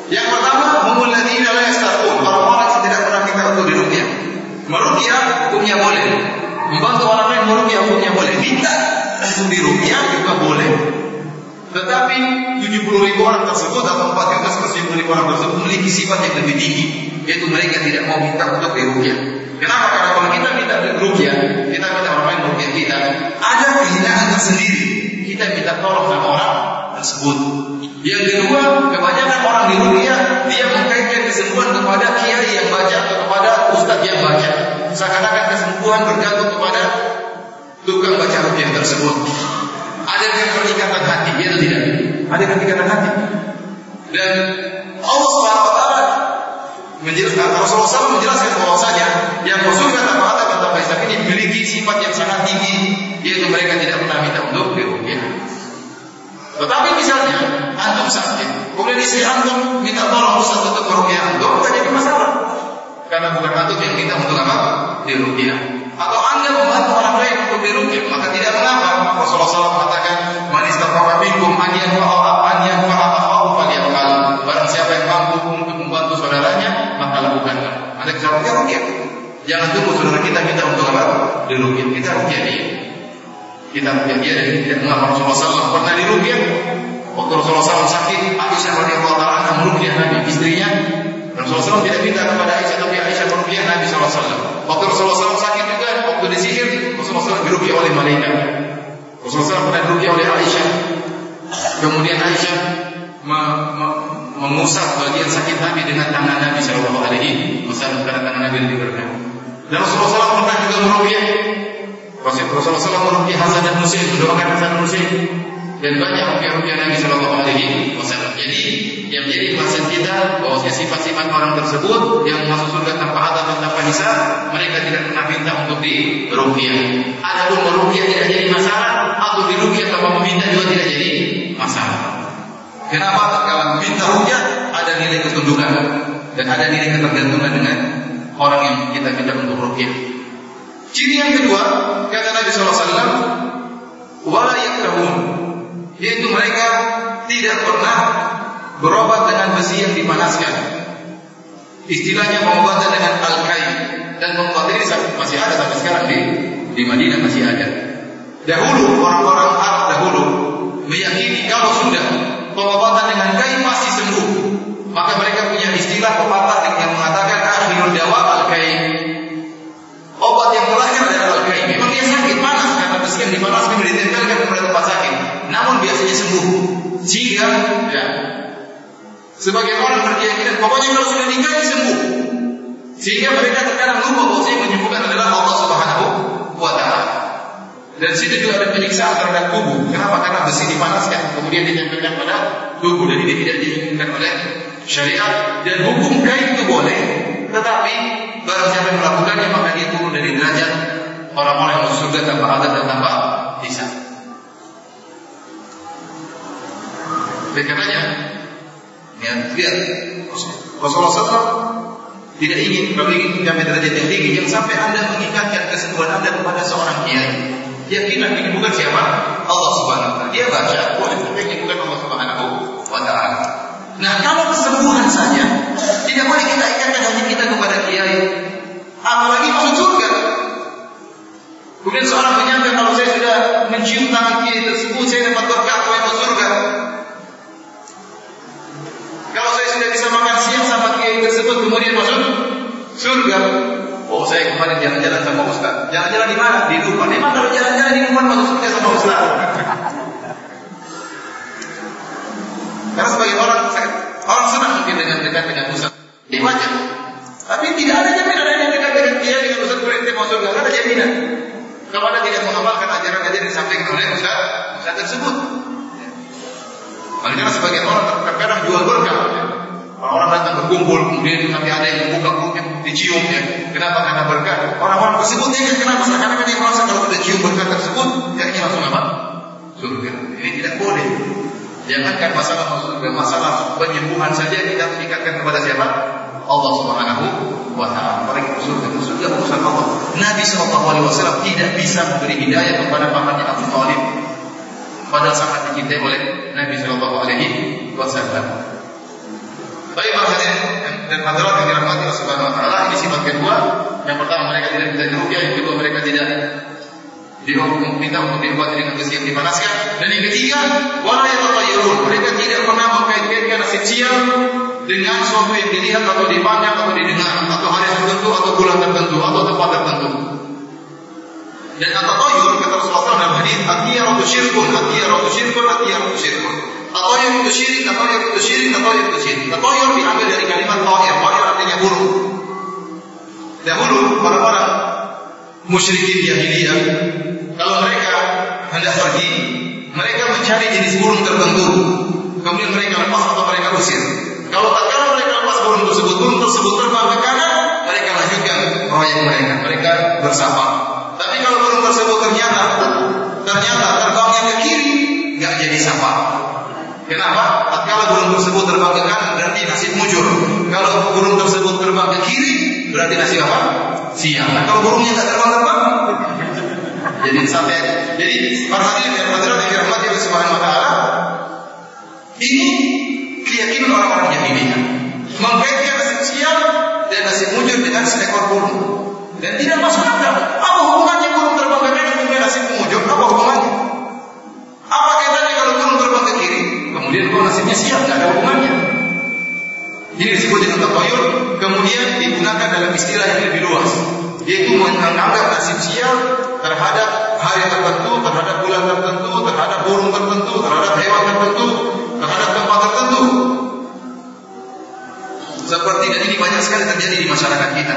yang pertama humul ladzina la yastaqun. Orang-orang yang tidak pernah kita untuk diruqyah. Meruqyah hukumnya boleh. Membantu orang lain meruqyah hukumnya boleh. Minta untuk diruqyah juga boleh Tetapi 70 ribu orang tersebut atau 4 juta 170 ribu orang tersebut memiliki sifat yang lebih tinggi, yaitu mereka tidak mau minta untuk dirukyah. Kenapa? Karena kalau kita minta dirukyah, kita minta orang lain merukyah kita, ada kehinaan tersendiri. Kita minta tolong sama orang tersebut. Yang kedua, kebanyakan orang di dunia dia mengkaitkan kesembuhan kepada kiai yang baca atau kepada ustaz yang baca. Seakan-akan kesembuhan bergantung kepada tukang baca rukyah tersebut. Ada yang perikatan hati, ya atau tidak? Ada perikatan hati. Dan Allah Subhanahu wa taala menjelaskan Rasulullah SAW menjelaskan bahwasanya yang tanpa ada kata Islam ini memiliki sifat yang sangat tinggi yaitu mereka tidak pernah minta untuk dirukyah. Tetapi misalnya antum sakit, kemudian istri antum minta tolong Ustaz untuk merukyah antum, tidak jadi masalah. Karena bukan antum yang minta untuk apa? Dirukyah. Atau anda membantu orang lain untuk dirukyah, maka tidak mengapa. Rasulullah SAW mengatakan, "Man istata'a minkum an yanfa'a an yanfa'a akhahu falyaf'al." Barang siapa yang mampu untuk membantu saudaranya, maka lakukanlah. Anda bisa rukyah, rukyah. Jangan tunggu saudara kita minta untuk apa? Dirukyah. Kita dia kita rukyah dia dan tidak mengapa Rasulullah SAW pernah dirukyah waktu Rasulullah SAW sakit Aisyah radhiyallahu taala merukyah Nabi istrinya Rasulullah SAW tidak minta kepada Aisyah tapi Aisyah merukyah Nabi SAW waktu Rasulullah SAW sakit waktu disihir Rasulullah SAW dirukyah oleh malaikat Rasulullah SAW pernah dirukyah oleh Aisyah. Kemudian Aisyah me, me, mengusap bagian sakit Nabi dengan tangan Nabi Shallallahu Alaihi Wasallam karena tangan Nabi lebih berkah. Dan Rasulullah SAW pernah juga merukyah Rasulullah SAW merukyah Hasan dan Husain, mendoakan Hasan dan Husain dan banyak rukyah-rukyah Nabi Shallallahu Alaihi Wasallam. Jadi yang menjadi maksud kita bahwa sifat-sifat orang tersebut yang masuk surga tanpa dan tanpa hisab, mereka tidak pernah minta untuk dirukyah. Adapun merukyah tidak jadi masalah, atau dirukyah tanpa meminta juga tidak jadi masalah. Kenapa? Kalau meminta rukyah ada nilai ketundukan dan ada nilai ketergantungan dengan orang yang kita minta untuk rukyah. Ciri yang kedua, kata Nabi SAW, wala yakrahun, yaitu mereka tidak pernah berobat dengan besi yang dipanaskan. Istilahnya pengobatan dengan al-kai dan pengobatan ini masih ada sampai sekarang di di Madinah masih ada. Dahulu orang-orang Arab dahulu meyakini kalau sudah pengobatan dengan kai pasti sembuh, maka mereka punya istilah pepatah yang mengatakan akhirul dawa al-kai Obat yang terakhir adalah al-kai. Memang dia sakit panas karena besi yang dipanaskan ditempelkan kepada tempat sakit. Namun biasanya sembuh. Sehingga ya, sebagian orang berkeyakinan pokoknya kalau sudah nikah sembuh. Sehingga mereka terkadang lupa bahwa yang menyembuhkan adalah Allah Subhanahu wa taala. Dan situ juga ada penyiksaan terhadap tubuh. Kenapa? Karena besi dipanaskan, kemudian ditempelkan pada tubuh dan ini tidak diinginkan oleh syariat. Dan hukum kain itu boleh, tetapi barang siapa yang melakukannya maka dia turun dari derajat orang-orang yang masuk surga tanpa adab dan tanpa hisab. Oleh karenanya, ya, lihat Rasulullah SAW tidak ingin kalau ingin mencapai derajat yang tinggi, jangan sampai anda mengikatkan kesembuhan anda kepada seorang kiai. Yakinlah ini bukan siapa? Allah Subhanahu wa taala. Dia baca, boleh tapi ini bukan Allah Subhanahu wa taala. Nah, kalau kesembuhan saja tidak boleh kita ikatkan hanya kita kepada kiai. Apalagi masuk surga. Kemudian seorang menyampaikan kalau saya sudah mencium tangan kiai tersebut, saya dapat berkat masuk surga. Kalau saya sudah bisa makan siang sama kiai tersebut, kemudian masuk surga. Oh, saya kemarin jalan-jalan sama Ustaz. Jalan-jalan di mana? Di Dufan. Memang kalau jalan-jalan di Dufan masuk surga sama Ustaz. Karena sebagai orang orang senang mungkin dengan dekat dengan Ustaz. Ini wajar. Tapi tidak ada jaminan yang dekat dengan dia dengan Ustaz berhenti masuk surga. Tidak ada jaminan. Kalau tidak mengamalkan ajaran-ajaran yang disampaikan oleh Ustaz, Ustaz tersebut. Karena sebagian orang terkadang jual berkah. Orang-orang datang berkumpul, kemudian nanti ada yang membuka mulutnya, dicium ya. Kenapa? Karena berkah. Orang-orang tersebut dia kenapa? Karena dia merasa kalau sudah cium berkah tersebut, dia langsung apa? Surga. Ini tidak boleh. Jangankan masalah surga, masalah penyembuhan saja kita meningkatkan kepada siapa? Allah Subhanahu wa taala. Mereka surga itu surga urusan Allah. Nabi Shallallahu alaihi wasallam tidak bisa memberi hidayah kepada pamannya Abu Thalib. Padahal sangat dicintai oleh Nabi Shallallahu alaihi wasallam. Baik hadirin dan hadirat yang dirahmati Allah Subhanahu wa taala, ini sifat kedua. Yang pertama mereka tidak minta diruqyah, yang kedua mereka tidak dihukum minta untuk diobati dengan besi yang dipanaskan. Dan yang ketiga, wala yatatayyarun. Mereka tidak pernah mengkait-kaitkan nasib sial dengan sesuatu yang dilihat atau dipandang atau didengar atau hari tertentu atau bulan tertentu atau tempat tertentu. Dan at-tatayyur kata Rasulullah SAW dalam hadis, "Atiyaratu syirkun, atiyaratu syirkun, atiyaratu syirkun." Tatayyur itu syirik, tatayyur itu syirik, tatayyur itu syirik. Tatayyur diambil dari kalimat ta'ir. Ta'ir artinya burung. Dahulu orang-orang musyrikin jahiliyah kalau mereka hendak pergi, mereka mencari jenis burung tertentu. Kemudian mereka lepas atau mereka usir. Kalau tak kala mereka lepas burung tersebut, burung tersebut terbang ke kanan, mereka lanjutkan proyek mereka. Mereka bersama. Tapi kalau burung tersebut ternyata ternyata terbangnya ke kiri, nggak jadi sapa. Kenapa? Kalau burung tersebut terbang ke kanan berarti nasib mujur. Kalau burung tersebut terbang ke kiri berarti nasib apa? Siang. Nah, kalau burungnya nggak terbang-terbang, jadi sampai jadi para hadirin dan hadirat yang dirahmati oleh Subhanahu wa taala, ini keyakinan orang-orang jahiliyah. Mengkaitkan nasib siang dan nasib mujur dengan seekor burung. Dan tidak masuk akal. Apa hubungannya burung terbang ke kanan dengan nasib mujur? Apa hubungannya? Apa kaitannya terbang ke kiri? Kemudian kalau nasibnya tidak ada hubungannya. Ini disebut dengan tabayur, kemudian digunakan dalam istilah yang lebih luas, yaitu menganggap nasib sial terhadap hari tertentu, terhadap bulan tertentu, terhadap burung tertentu, terhadap hewan tertentu, terhadap tempat tertentu. Seperti dan ini banyak sekali terjadi di masyarakat kita.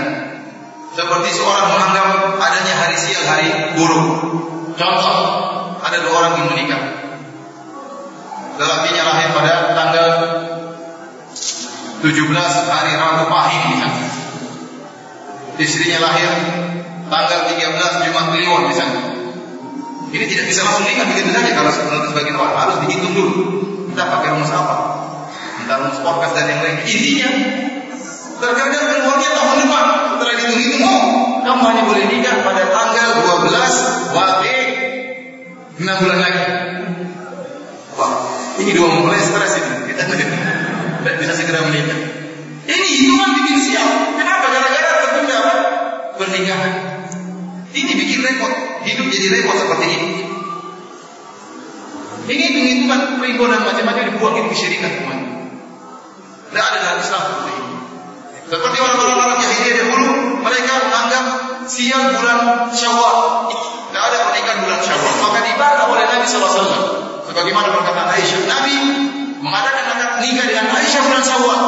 Seperti seorang menganggap adanya hari sial, hari burung. Contoh, ada dua orang yang menikah. Lelakinya lahir pada tanggal 17 hari Rabu Pahing misalnya. Istrinya lahir tanggal 13 Jumat Kliwon misalnya. Ini tidak bisa langsung nikah begitu saja kalau menurut sebagian orang harus dihitung dulu. Kita pakai rumus apa? Entah rumus podcast dan yang lain. Intinya terkadang keluarnya tahun depan setelah dihitung-hitung oh kamu hanya boleh nikah pada tanggal 12 Wage 6 bulan lagi. Dua mulai stres ini. Kita tidak bisa segera menikah. Ini hitungan bikin sial. Kenapa? Gara-gara tertunda apa? Pernikahan. Ini bikin repot. Hidup jadi repot seperti ini. Ini hitung-hitungan perhimpunan macam-macam dibuang itu kesyirikan teman. Tidak ada dalam Islam seperti ini. Seperti orang-orang Arab jahiliyah dahulu, mereka menganggap siang bulan Syawal. Tidak ada pernikahan bulan Syawal. Maka dibantah oleh Nabi SAW. Sebagaimana perkataan Aisyah, Nabi mengadakan akad nikah dengan Aisyah bulan Syawal.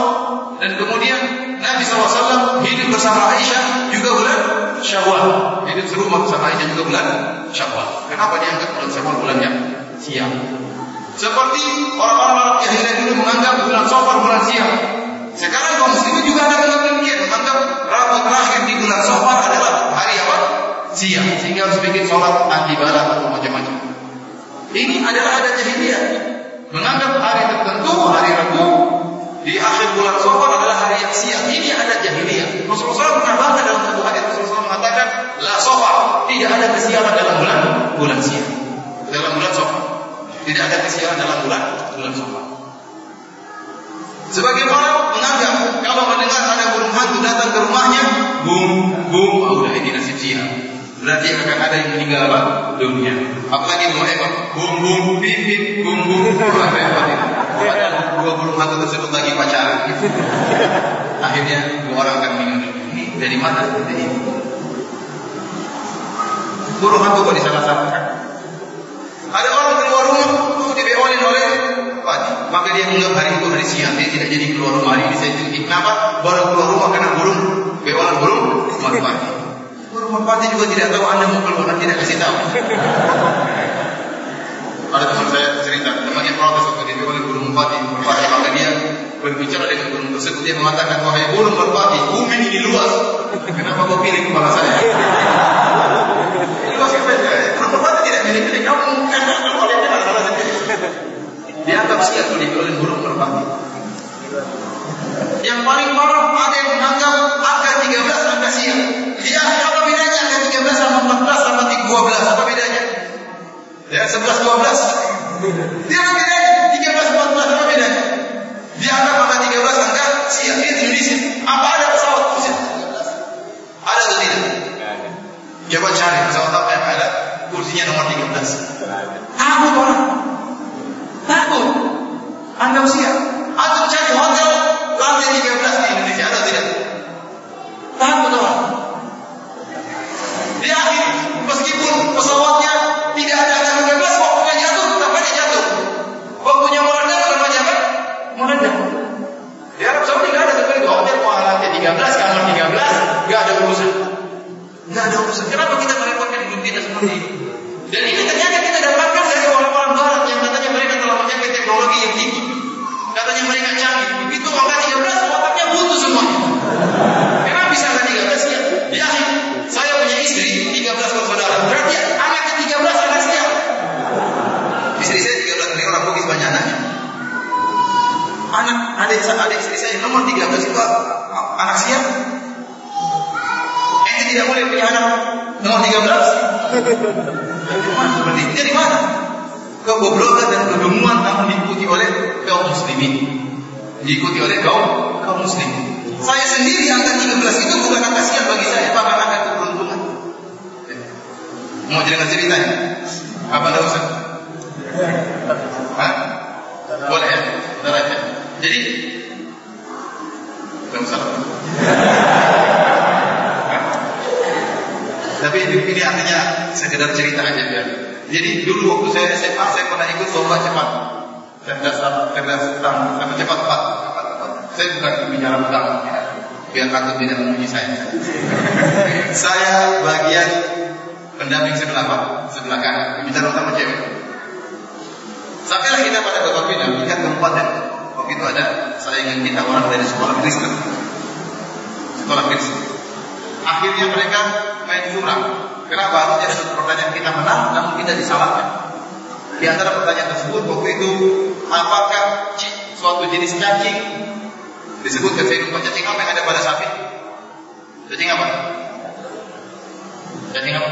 Dan kemudian Nabi SAW hidup bersama Aisyah juga bulan Syawal. Hidup serumah bersama Aisyah juga bulan Syawal. Kenapa dianggap bulan Syawal bulan yang siang? Seperti orang-orang Arab jahiliyah dulu menganggap bulan Safar bulan siang. Sekarang kaum muslimin juga ada menganggap demikian, menganggap Rabu terakhir di bulan Safar adalah hari apa? Siang. Sehingga harus bikin sholat anti barat atau macam-macam. Ini adalah ada jahiliyah. Menganggap hari tertentu, hari Rabu di akhir bulan Safar adalah hari yang siang. Ini ada jahiliyah. Rasulullah SAW bangga dalam satu hadis Rasulullah SAW mengatakan, la Safar, tidak ada kesialan dalam bulan bulan siang. Dalam bulan Safar. Tidak ada kesialan dalam bulan bulan Safar. Sebagian orang menganggap kalau mendengar ada burung hantu datang ke rumahnya, bum bum, oh, udah ini nasib siang. Berarti akan ada yang meninggal apa? Dunia. Apalagi mau apa? Bum bum, bip bip, bum bum. Repot itu. Dua burung hantu tersebut lagi pacaran. Akhirnya dua orang akan meninggal. Ini dari mana seperti ini? Burung hantu kok disalah-salahkan? Ada orang keluar rumah, tuh dibeolin oleh padi. Maka dia menganggap hari itu hari siang, dia tidak jadi keluar rumah hari ini. Saya jadi kenapa? Baru keluar rumah karena burung beolan burung merpati. Burung merpati juga tidak tahu anda mau keluar, tidak kasih tahu. Ada teman saya cerita, temannya protes waktu dia beolin burung merpati, merpati maka dia berbicara dengan burung tersebut dia mengatakan wahai burung merpati, bumi ini luas. Kenapa kau pilih kepala saya? luas apa ya? Burung merpati tidak milih-milih kamu kalau oleh dia salah sendiri. Dianggap siap kalau dibiolin burung merpati. Yang paling parah ada yang menganggap angka 13 angka siap. Dia 11 sama 14 sama 12 apa bedanya? Ya, 11 12. Dia apa bedanya? 13 14 apa bedanya? Dia anggap angka 13 angka siap dia Indonesia. Apa ada pesawat khusus? Ada atau tidak? buat cari pesawat apa yang ada kursinya nomor 13. Takut orang. Takut. anda usia Atau cari hotel lantai 13 di Indonesia ada atau tidak? Takut orang. pesawatnya tidak ada acara bebas waktunya jatuh tampaknya jatuh? Waktunya meledak tampaknya apa meledak di Arab Saudi nggak ada seperti itu hotel mualatnya 13 kamar 13 nggak ada urusan. Nggak ada urusan. Kenapa kita merepotkan hidup kita seperti ini? dan ini ternyata kita dapatkan dari orang-orang barat yang katanya mereka telah mencapai teknologi yang tinggi. Katanya mereka canggih. Itu angka 13 otaknya butuh semuanya. Kenapa bisa angka 13 ya ya saya punya istri 13 bersaudara anak adik adik istri saya nomor 13 itu anak siap. Ente tidak boleh punya anak nomor 13. Seperti itu dari mana? Kebobrokan dan kedunguan namun diikuti oleh kaum muslimin. Diikuti oleh kaum kaum muslimin. Saya sendiri angka 13 itu bukan angka siap bagi saya, bahkan angka keberuntungan. Mau cerita ceritanya? Apa usah? Hah? Boleh ya? Jadi, enggak usah. Tapi ini, artinya sekedar cerita aja biar. Jadi dulu waktu saya SMA saya pernah ikut lomba cepat. Cerdas cerdas tang, cepat cepat cepat. Saya bukan bicara utang, biar takut tidak memuji saya. saya bagian pendamping sebelah pak, sebelah kanan, bicara utama ingin kita orang dari sekolah Kristen, sekolah Kristen. Akhirnya mereka main curang. Kenapa? Harusnya pertanyaan kita menang, namun kita disalahkan. Di antara pertanyaan tersebut waktu itu, apakah suatu jenis cacing disebutkan saya lupa cacing apa yang ada pada sapi? Cacing apa? Cacing apa?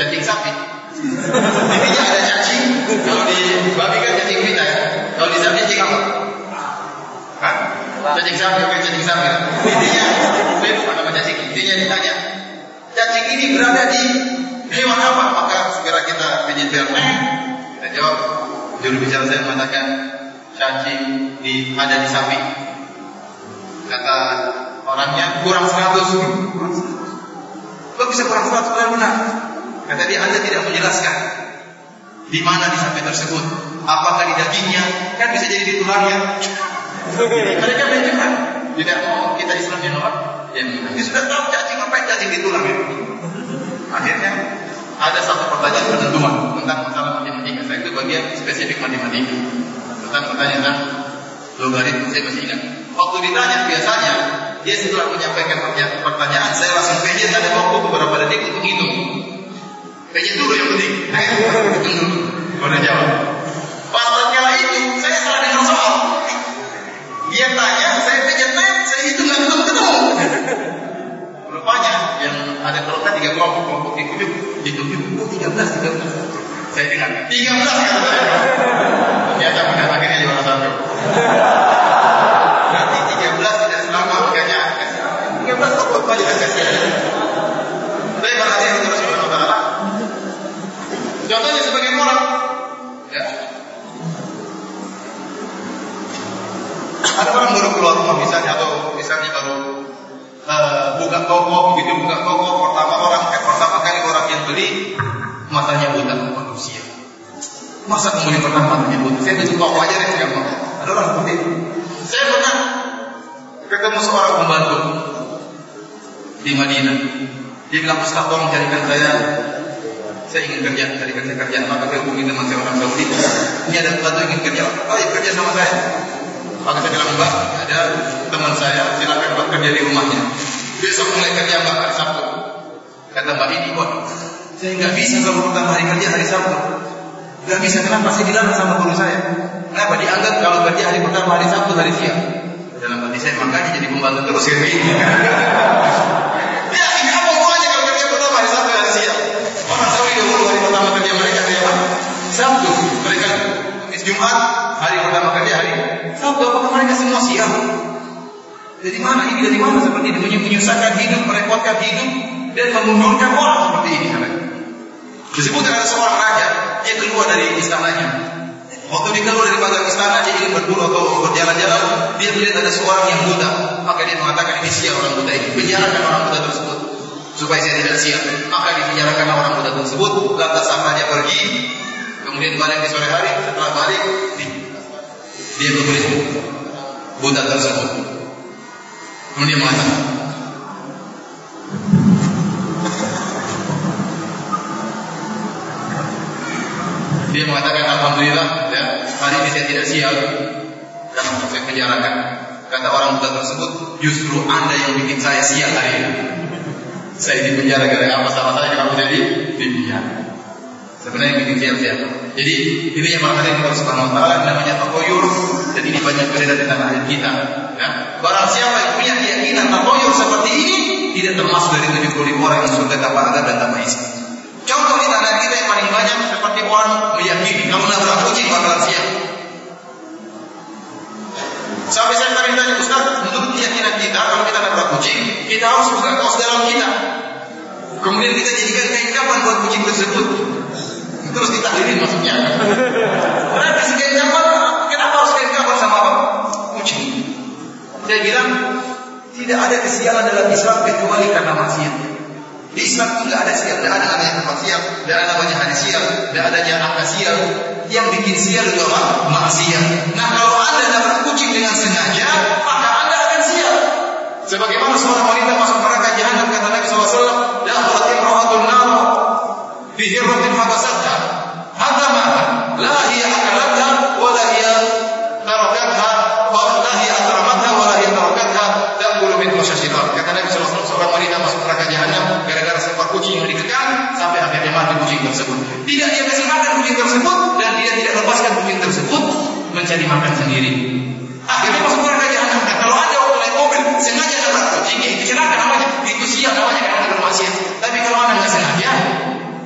Cacing sapi. <laughs> Intinya ada cacing. Kalau di babi kan cacing pita ya. Kalau di sapi cacing apa? Cacing sapi, oke cacing sapi. Intinya, saya lupa nama cacing. Intinya ditanya, cacing ini berada di hewan apa? Maka segera kita digital kita jawab. Juru bicara saya mengatakan cacing di ada di sapi. Kata orangnya kurang 100. Kurang 100. Kok bisa kurang 100 benar benar? Kata dia Anda tidak menjelaskan di mana di sapi tersebut. Apakah di dagingnya? Kan bisa jadi di tulangnya. Mereka menunjukkan tidak mau kita Islam yang nolak. Ya, dia sudah tahu cacing apa yang cacing di tulangnya. Akhirnya ada satu pertanyaan penentuan tentang masalah matematika. Saya itu bagian spesifik matematika. Tentang pertanyaan logaritma saya masih ingat. Waktu ditanya biasanya dia setelah menyampaikan pertanyaan saya langsung PJ ada waktu beberapa detik untuk hitung. PJ dulu yang penting. Hitung dulu. Boleh jawab. Pas tatkala itu saya salah dengar soal. Dia tanya, saya tab, saya hitung nggak ketemu ketemu. Rupanya yang ada kelompok tiga kelompok kelompok hitung hitung oh, tiga belas tiga belas. Saya dengar tiga belas kata saya. Ternyata pada akhirnya juara satu. Nanti tiga belas tidak selama makanya tiga belas kok banyak kasihan. Tapi Rasulullah Taala. Contohnya ada orang baru keluar rumah misalnya atau misalnya baru uh, buka toko begitu buka toko pertama orang eh, pertama kali orang yang beli matanya buta manusia. Masa kemudian pertama matanya buta? Saya tutup toko aja deh yang ada orang seperti itu. Saya pernah ketemu seorang pembantu di Madinah. Dia bilang Ustaz tolong carikan saya. Saya ingin kerja, carikan saya kerja. Maka saya hubungi teman saya orang Saudi. Ini ada pembantu ingin kerja oh ya kerja sama saya maka saya bilang mbak ada teman saya silakan buat kerja di rumahnya. Besok mulai kerja mbak hari Sabtu. Kata mbak ini kok saya nggak bisa kalau pertama hari kerja hari Sabtu. Nggak bisa kenapa? Saya dilarang sama guru saya. Kenapa? Dianggap kalau kerja hari pertama hari Sabtu hari siang. Dalam hati saya makanya jadi pembantu terus ini. <laughs> Ya ini apa hubungannya kalau kerja pertama hari Sabtu hari siang? Orang Saudi dahulu hari pertama kerja mereka hari apa Sabtu mereka Jumat hari pertama kerja hari Sabtu apakah mereka semua siap? Dari mana ini? Dari mana seperti ini? Menyusahkan hidup, merepotkan hidup dan memundurkan orang seperti ini Disebutkan ada seorang raja dia keluar dari istananya. Waktu dia keluar dari pagar istana dia ingin berburu atau berjalan-jalan dia melihat ada seorang yang buta. Maka dia mengatakan ini siap orang buta ini? Penjarakan orang buta tersebut. Supaya saya tidak siap maka dipenjarakan orang buta tersebut. Lantas sang raja pergi. Kemudian balik di sore hari setelah balik dia menulis budak tersebut. Kemudian mengatakan dia mengatakan Alhamdulillah ya, hari ini saya tidak sial dan saya penjarakan. Kata orang budak tersebut justru anda yang bikin saya sial hari ini. Saya di penjara gara apa sama saya kenapa jadi di Sebenarnya bikin siap siapa? Jadi ini yang makanya Allah Subhanahu Wa namanya takoyur dan ini banyak beredar di tanah air kita. Ya. Barang siapa yang punya keyakinan takoyur seperti ini tidak termasuk dari 70 ribu orang yang surga tanpa adab dan tanpa hisab. Contoh di tanah kita yang paling banyak seperti orang meyakini kalau nabrak kucing bakalan siap. Sampai saya tadi tanya Ustaz, menurut keyakinan kita kalau kita nabrak kucing, kita harus buka kaos dalam kita. Kemudian kita jadikan kain kapan buat kucing tersebut. Terus ditahlilin maksudnya. Kasih kain kapan? Kenapa harus kain kapan sama apa? Kucing. Saya bilang tidak ada kesialan dalam Islam kecuali karena maksiat. Di Islam itu tidak ada sial, tidak ada namanya tempat sial, tidak ada namanya sial, tidak ada angka sial. Yang bikin sial itu apa? Maksiat. Nah kalau anda dapat kucing dengan sengaja, maka anda akan sial. Sebagaimana seorang wanita masuk neraka jahanam kata Nabi SAW, dakhalat imra'atun nar fi hirratin habasatha. Hadza ma la hiya akalatha wa la hiya tarakatha wa la hiya atramatha wa la hiya tarakatha ta'kulu min khashashirar. Kata Nabi SAW, seorang wanita masuk neraka jahanam gara-gara seekor kucing yang dikekang sampai akhirnya mati kucing tersebut. Tidak dia kasih makan kucing tersebut dan dia tidak lepaskan kucing tersebut mencari makan sendiri. Akhirnya masuk neraka jahanam. Nah, kalau ada orang naik mobil sengaja nabrak kucing, ya itu namanya. Itu sial namanya karena bermaksiat. Tapi kalau anda nggak sengaja,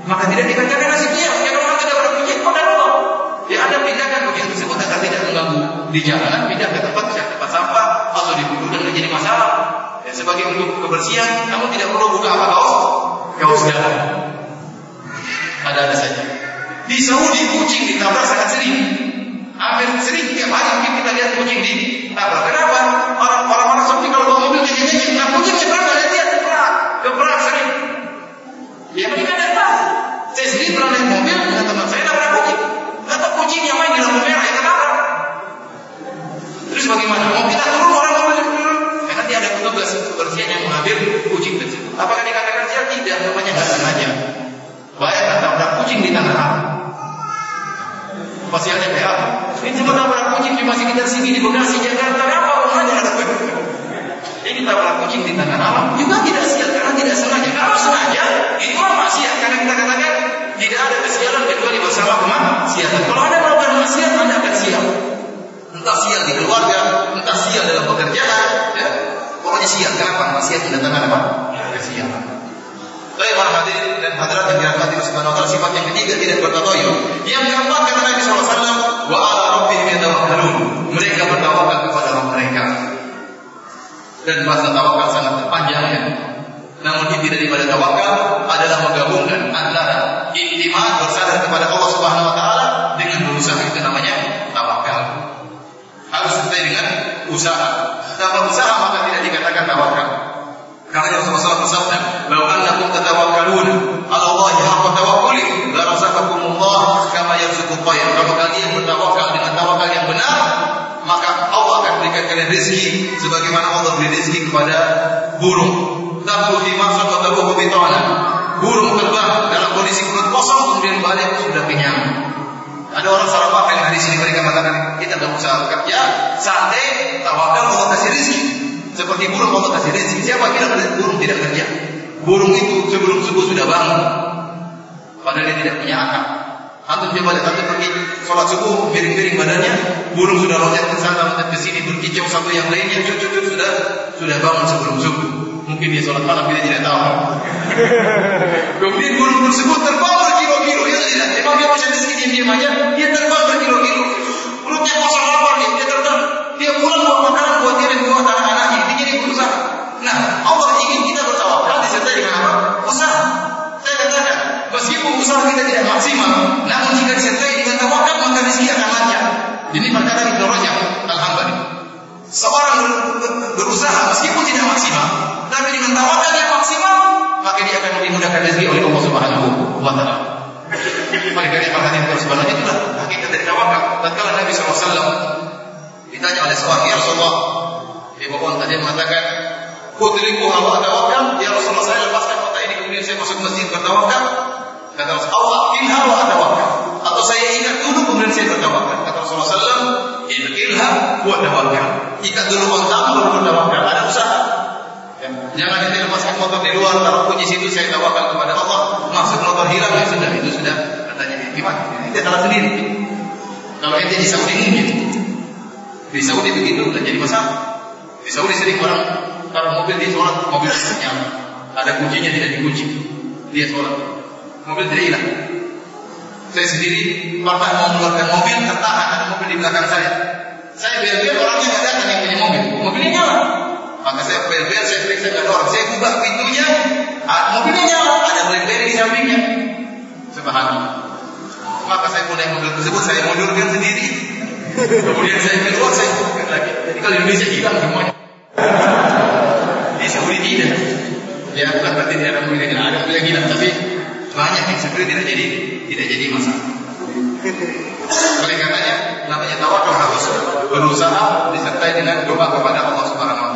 maka tidak dikatakan nasib sial. Ya kalau anda nabrak kucing, pada Allah. Ya anda pindahkan kucing tersebut agar tidak mengganggu di jalanan, pindah ke tempat tempat sampah atau dibunuh dan menjadi masalah. Ya, sebagai untuk kebersihan, kamu tidak perlu buka apa kaos, kaos dalam. Ada-ada saja. Di Saudi kucing ditabrak sangat sering. Hampir sering tiap hari mungkin kita lihat kucing ditabrak. Kenapa? Orang orang Saudi kalau bawa mobil kenceng-kenceng, nah kucing seberang ada dia kebrak, kebrak sering. Ya mereka tidak tahu. Saya sendiri pernah naik mobil dengan teman saya nabrak kucing. Kata kucing yang main di lampu merah ya kenapa? Terus bagaimana? Mau kita turun orang turun? Nanti ada petugas kebersihan yang mengambil kucing tersebut. Apakah dikatakan Pasti ada apa? Ini cuma tabrak kucing cuma sekitar sini di Bekasi Jakarta apa hubungannya ada Ini tabrak kucing di tanah haram juga tidak sial karena tidak sengaja. Kalau sengaja itu maksiat karena kita katakan tidak ada kesialan kecuali bersama kemaksiatan. Kalau ada melakukan maksiat anda akan sial. Entah sial di keluarga, entah sial dalam pekerjaan, ya. Pokoknya sial. Kenapa? Maksiat mendatangkan apa? Kesialan. Baik para hadirin dan hadirat yang dirahmati Allah Subhanahu wa taala sifat yang ketiga tidak bertatoyur. Yang keempat kata Nabi sallallahu alaihi wasallam wa ala rabbihim yatawakkalun. Mereka bertawakal kepada Rabb mereka. Dan bahasa tawakal sangat panjang ya. Namun inti daripada tawakal adalah menggabungkan antara intimat bersandar kepada Allah Subhanahu wa taala dengan berusaha itu namanya tawakal. Harus sesuai dengan usaha. Tanpa usaha maka tidak dikatakan tawakal. Karena Rasulullah bersabda, "Lau annakum tatawakkalun 'ala Allah haqqa tawakkuli, la razaqakumullah kama yarzuqu tayr." Kalau kalian bertawakal dengan tawakal yang benar, maka Allah akan berikan kalian rezeki sebagaimana Allah beri rezeki kepada burung. Tabu di masa tabu bitana. Burung terbang dalam kondisi perut kosong kemudian balik sudah kenyang. Ada orang salah paham dengan hadis mereka mengatakan kita tidak usah bekerja, santai, tawakal Allah kasih rezeki. Seperti burung Allah kasih rezeki. Siapa kira burung tidak kerja? Burung itu sebelum subuh sudah bangun. Padahal dia tidak punya akal. Antum coba lihat antum pergi sholat subuh, miring-miring badannya, burung sudah loncat ke sana, loncat ke sini, berkicau satu yang lainnya, cucu sudah sudah bangun sebelum subuh. Mungkin dia sholat malam kita tidak tahu. <laughs> Kemudian burung tersebut terbang berkilo-kilo, ya tidak. Memang dia bisa di sini diam-diam aja, dia terbang berkilo-kilo. Perutnya kosong lapar nih, dia terbang. Dia pulang bawa makanan meskipun usaha kita tidak maksimal, namun jika disertai dengan tawakal maka rezeki akan lancar. Ini perkara Ibnu Rajab Al-Hambali. Seorang berusaha meskipun tidak maksimal, tapi dengan tawakal yang maksimal, maka dia akan dimudahkan rezeki oleh Allah Subhanahu wa taala. Maka dari perhatian kita sebenarnya itulah hakikat dari tawakal. Tatkala Nabi SAW ditanya oleh seorang ya Rasulullah, Ibu Puan tadi mengatakan, Kudriku hawa tawakal, ya Rasulullah saya lepaskan mata ini kemudian saya masuk masjid bertawakal. Kata Rasulullah, Allah inha wa tawakal. Atau saya ingat dulu kemudian saya bertawakal. Kata Rasulullah SAW, ilha wa tawakal. Ikat dulu otak baru bertawakal. Ada usaha. Ya. Jangan nanti lepaskan motor di luar, taruh kunci situ saya tawakal kepada Allah. Masuk motor hilang ya sudah itu sudah katanya gimana? Dia salah sendiri. Kalau ente di Saudi mungkin. Di Saudi begitu dan jadi masalah. Di Saudi sering orang taruh mobil di sholat, mobil nyala. Ada kuncinya tidak dikunci. Dia sholat. Mobil tidak hilang. Saya sendiri pernah mau mengeluarkan mobil, tertahan ada mobil di belakang saya. Saya biar-biar orangnya nggak datang yang punya mobil. Mobilnya nyala. Maka saya biar-biar saya periksa ada orang. Saya buka pintunya, ah, mobilnya nyala, ada blackberry di sampingnya. Subhanallah. Maka saya mulai mobil tersebut, saya mundurkan sendiri. Kemudian saya keluar, saya buka lagi. Jadi kalau Indonesia hilang semuanya. Di Saudi tidak. Ya, bukan berarti tidak ada mobil yang. Ada mobil yang hilang, tapi banyak sebenarnya tidak jadi tidak jadi masalah. Oleh karenanya namanya tawakal harus berusaha disertai dengan doa kepada Allah Subhanahu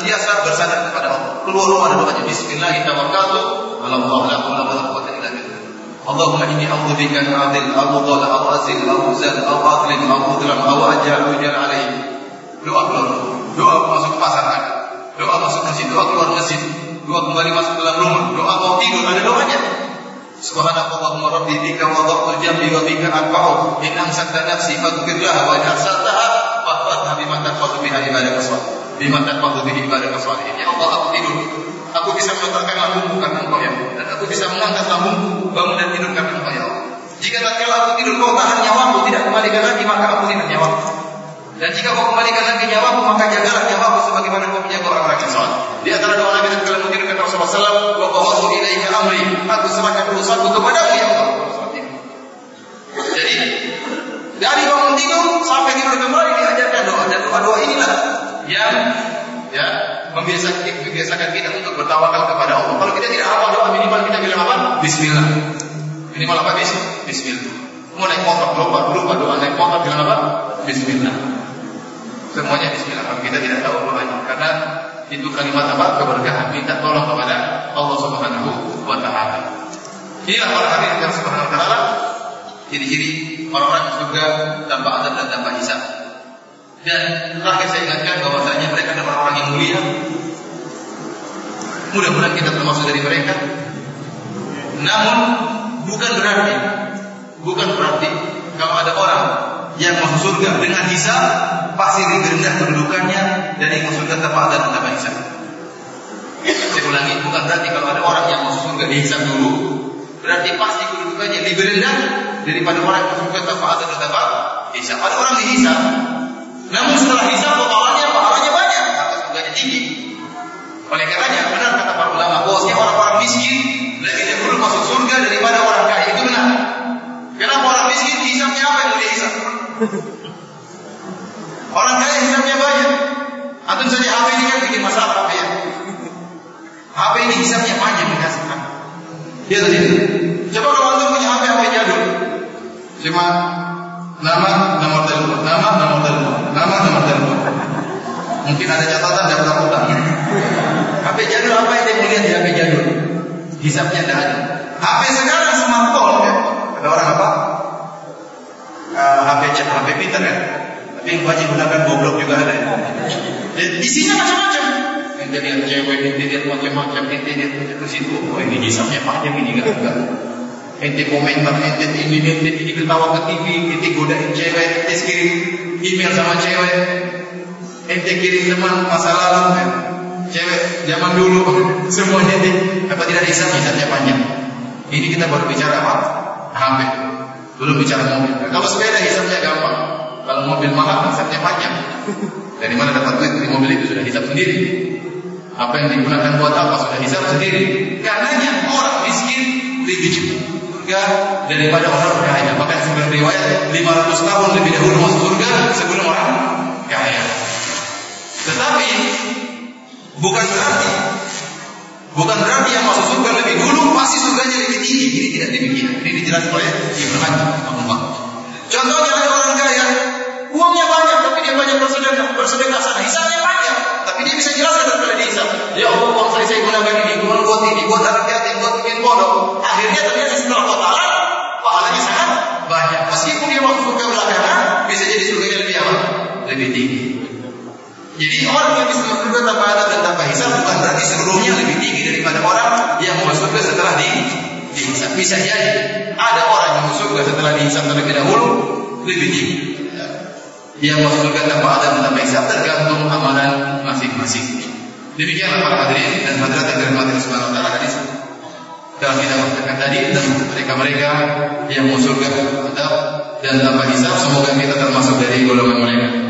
senantiasa bersandar kepada Allah? Keluar ada doanya Bismillahirrahmanirrahim. Allah la haula wala quwwata illa billah. Allahumma inni a'udzu bika min adil aw dhal aw azil aw zal aw aqlin aw udram aw ajal ujal alaihi. Doa keluar. Doa masuk pasar ada doa masuk masjid, doa keluar masjid, doa kembali masuk dalam rumah, doa mau tidur ada doanya. Subhanallahumma rabbi bika wada'tu jambi wa bika anfa'u in amsakta nafsi faghfir laha wa in arsaltaha fahfadha bima tahfadhu biha ibadaka bima tahfadhu bihi ibadaka salihin ya Allah aku tidur. Aku bisa meletakkan lambungku karena engkau ya dan aku bisa mengangkat lambungku bangun dan tidur karena engkau ya Allah. Jika tatkala aku tidur kau tahan nyawaku. Tidak kembalikan lagi maka aku tidak nyawaku. Dan jika kau kembalikan lagi nyawaku maka jagalah nyawaku sebagaimana kau menjaga orang-orang yang salat. Di antara doa Nabi dan kalian mungkin kata Rasulullah SAW, wa qawwatu ilaika amri, aku serahkan urusanku kepadamu ya Allah. Jadi dari bangun tidur sampai tidur kembali diajarkan doa. Dan doa-doa inilah yang ya membiasakan membiasakan kita untuk bertawakal kepada Allah. Kalau kita tidak hafal doa minimal kita bilang apa? Bismillah. Minimal apa? Bismillah. Mau naik motor lupa lupa doa naik motor bilang apa? Bismillah. Semuanya bismillah. Kalau kita tidak tahu doanya karena itu kalimat apa? Keberkahan. Minta tolong kepada Allah Subhanahu wa taala. Inilah para hadirin yang Subhanahu wa taala ciri-ciri orang-orang surga tanpa adab dan tanpa hisab. Dan terakhir saya ingatkan bahwasanya mereka adalah orang-orang yang mulia. Mudah-mudahan kita termasuk dari mereka. Namun bukan berarti bukan berarti kalau ada orang yang masuk surga dengan hisab pasti lebih rendah kedudukannya dari masuk surga tanpa ada tanpa hisab. Saya ulangi, bukan berarti kalau ada orang yang masuk surga dihisab dulu, berarti pasti kedudukannya lebih rendah daripada orang yang masuk surga tanpa ada tanpa hisab. Ada orang dihisab, namun setelah hisab totalnya pahalanya banyak, maka surganya tinggi. Oleh karenanya benar kata para ulama bahwasanya orang-orang miskin lebih dahulu masuk surga daripada orang kaya itu benar. Kenapa orang miskin hisabnya apa yang dihisab? Orang kaya hisabnya banyak. Atau saja HP ini kan bikin masalah HP ya. HP ini hisabnya panjang dikasih kan. Ya tadi. Coba kalau antum punya HP HP jadul. Cuma nama, nomor telepon, nama, nomor telepon, nama, nomor telepon. Mungkin ada catatan daftar utang. HP jadul apa yang dia di HP jadul? Hisapnya tidak ada. HP sekarang smartphone ya. Ada orang apa? Uh, eh, HP chat, HP pintar kan? Tapi yang wajib gunakan goblok juga ada. Ya. Isinya macam-macam. Lihat cewek, lihat macam-macam, lihat ke situ. Oh ini hisapnya panjang ini enggak enggak. Ente komentar, ente ini, ente ini ketawa ke TV, ente godain cewek, ente kirim email sama cewek, ente kirim teman masa lalu, kan? cewek zaman dulu, <laughs> semuanya ente. Apa tidak hisap? Hisapnya panjang. Ini kita baru bicara apa? HP. Belum bicara mobil. Nah, kalau sepeda hisapnya gampang. Kalau mobil mahal hisapnya panjang. Dari mana dapat duit di mobil itu sudah hisap sendiri. Apa yang digunakan buat apa sudah hisap sendiri. Karenanya orang miskin lebih cepat surga daripada orang kaya. Bahkan sebuah riwayat 500 tahun lebih dahulu masuk surga sebelum orang kaya. Tetapi bukan berarti Bukan berarti yang masuk surga lebih dulu pasti surganya lebih tinggi. Ini tidak demikian. Ini dijelaskan oleh Ibnu Hajar Contohnya ada orang kaya, uangnya banyak tapi dia banyak bersedekah, bersedekah sana, hisapnya banyak, tapi dia bisa jelaskan daripada dia hisap. Ya Allah, uang saya saya gunakan ini, uang buat ini, buat anak yatim, bikin bodoh. Akhirnya ternyata setelah totalan, pahalanya sangat banyak. Meskipun dia masuk surga belakangan, bisa jadi surganya lebih apa? Lebih tinggi. Jadi orang yang bisa masuk surga tanpa ada dan tanpa hisab bukan berarti seluruhnya lebih tinggi daripada orang yang masuk surga setelah di dihisab. Bisa jadi ada orang yang masuk surga setelah dihisab terlebih dahulu lebih tinggi. Yang masuk surga tanpa ada dan tanpa hisab tergantung amalan masing-masing. Demikianlah para hadirin dan hadirat yang dirahmati Allah Subhanahu wa taala hadis dalam kita bacakan tadi dan mereka-mereka yang masuk surga dan tanpa hisab semoga kita termasuk dari golongan mereka.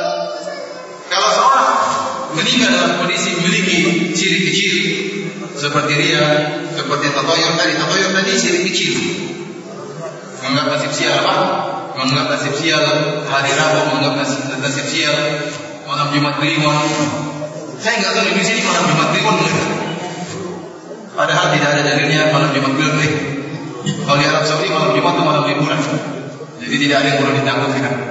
jika dalam kondisi memiliki ciri kecil seperti dia seperti tatoyur tadi, tatoyur tadi ciri kecil. Menganggap nasib sial apa? Menganggap nasib sial hari Rabu, menganggap nasib, nasib sial malam Jumat Kliwon. Saya nggak tahu di sini malam Jumat Kliwon Padahal tidak ada dalilnya malam Jumat Kliwon Kalau di Arab Saudi malam Jumat itu malam liburan. Jadi tidak ada yang perlu ditakutkan.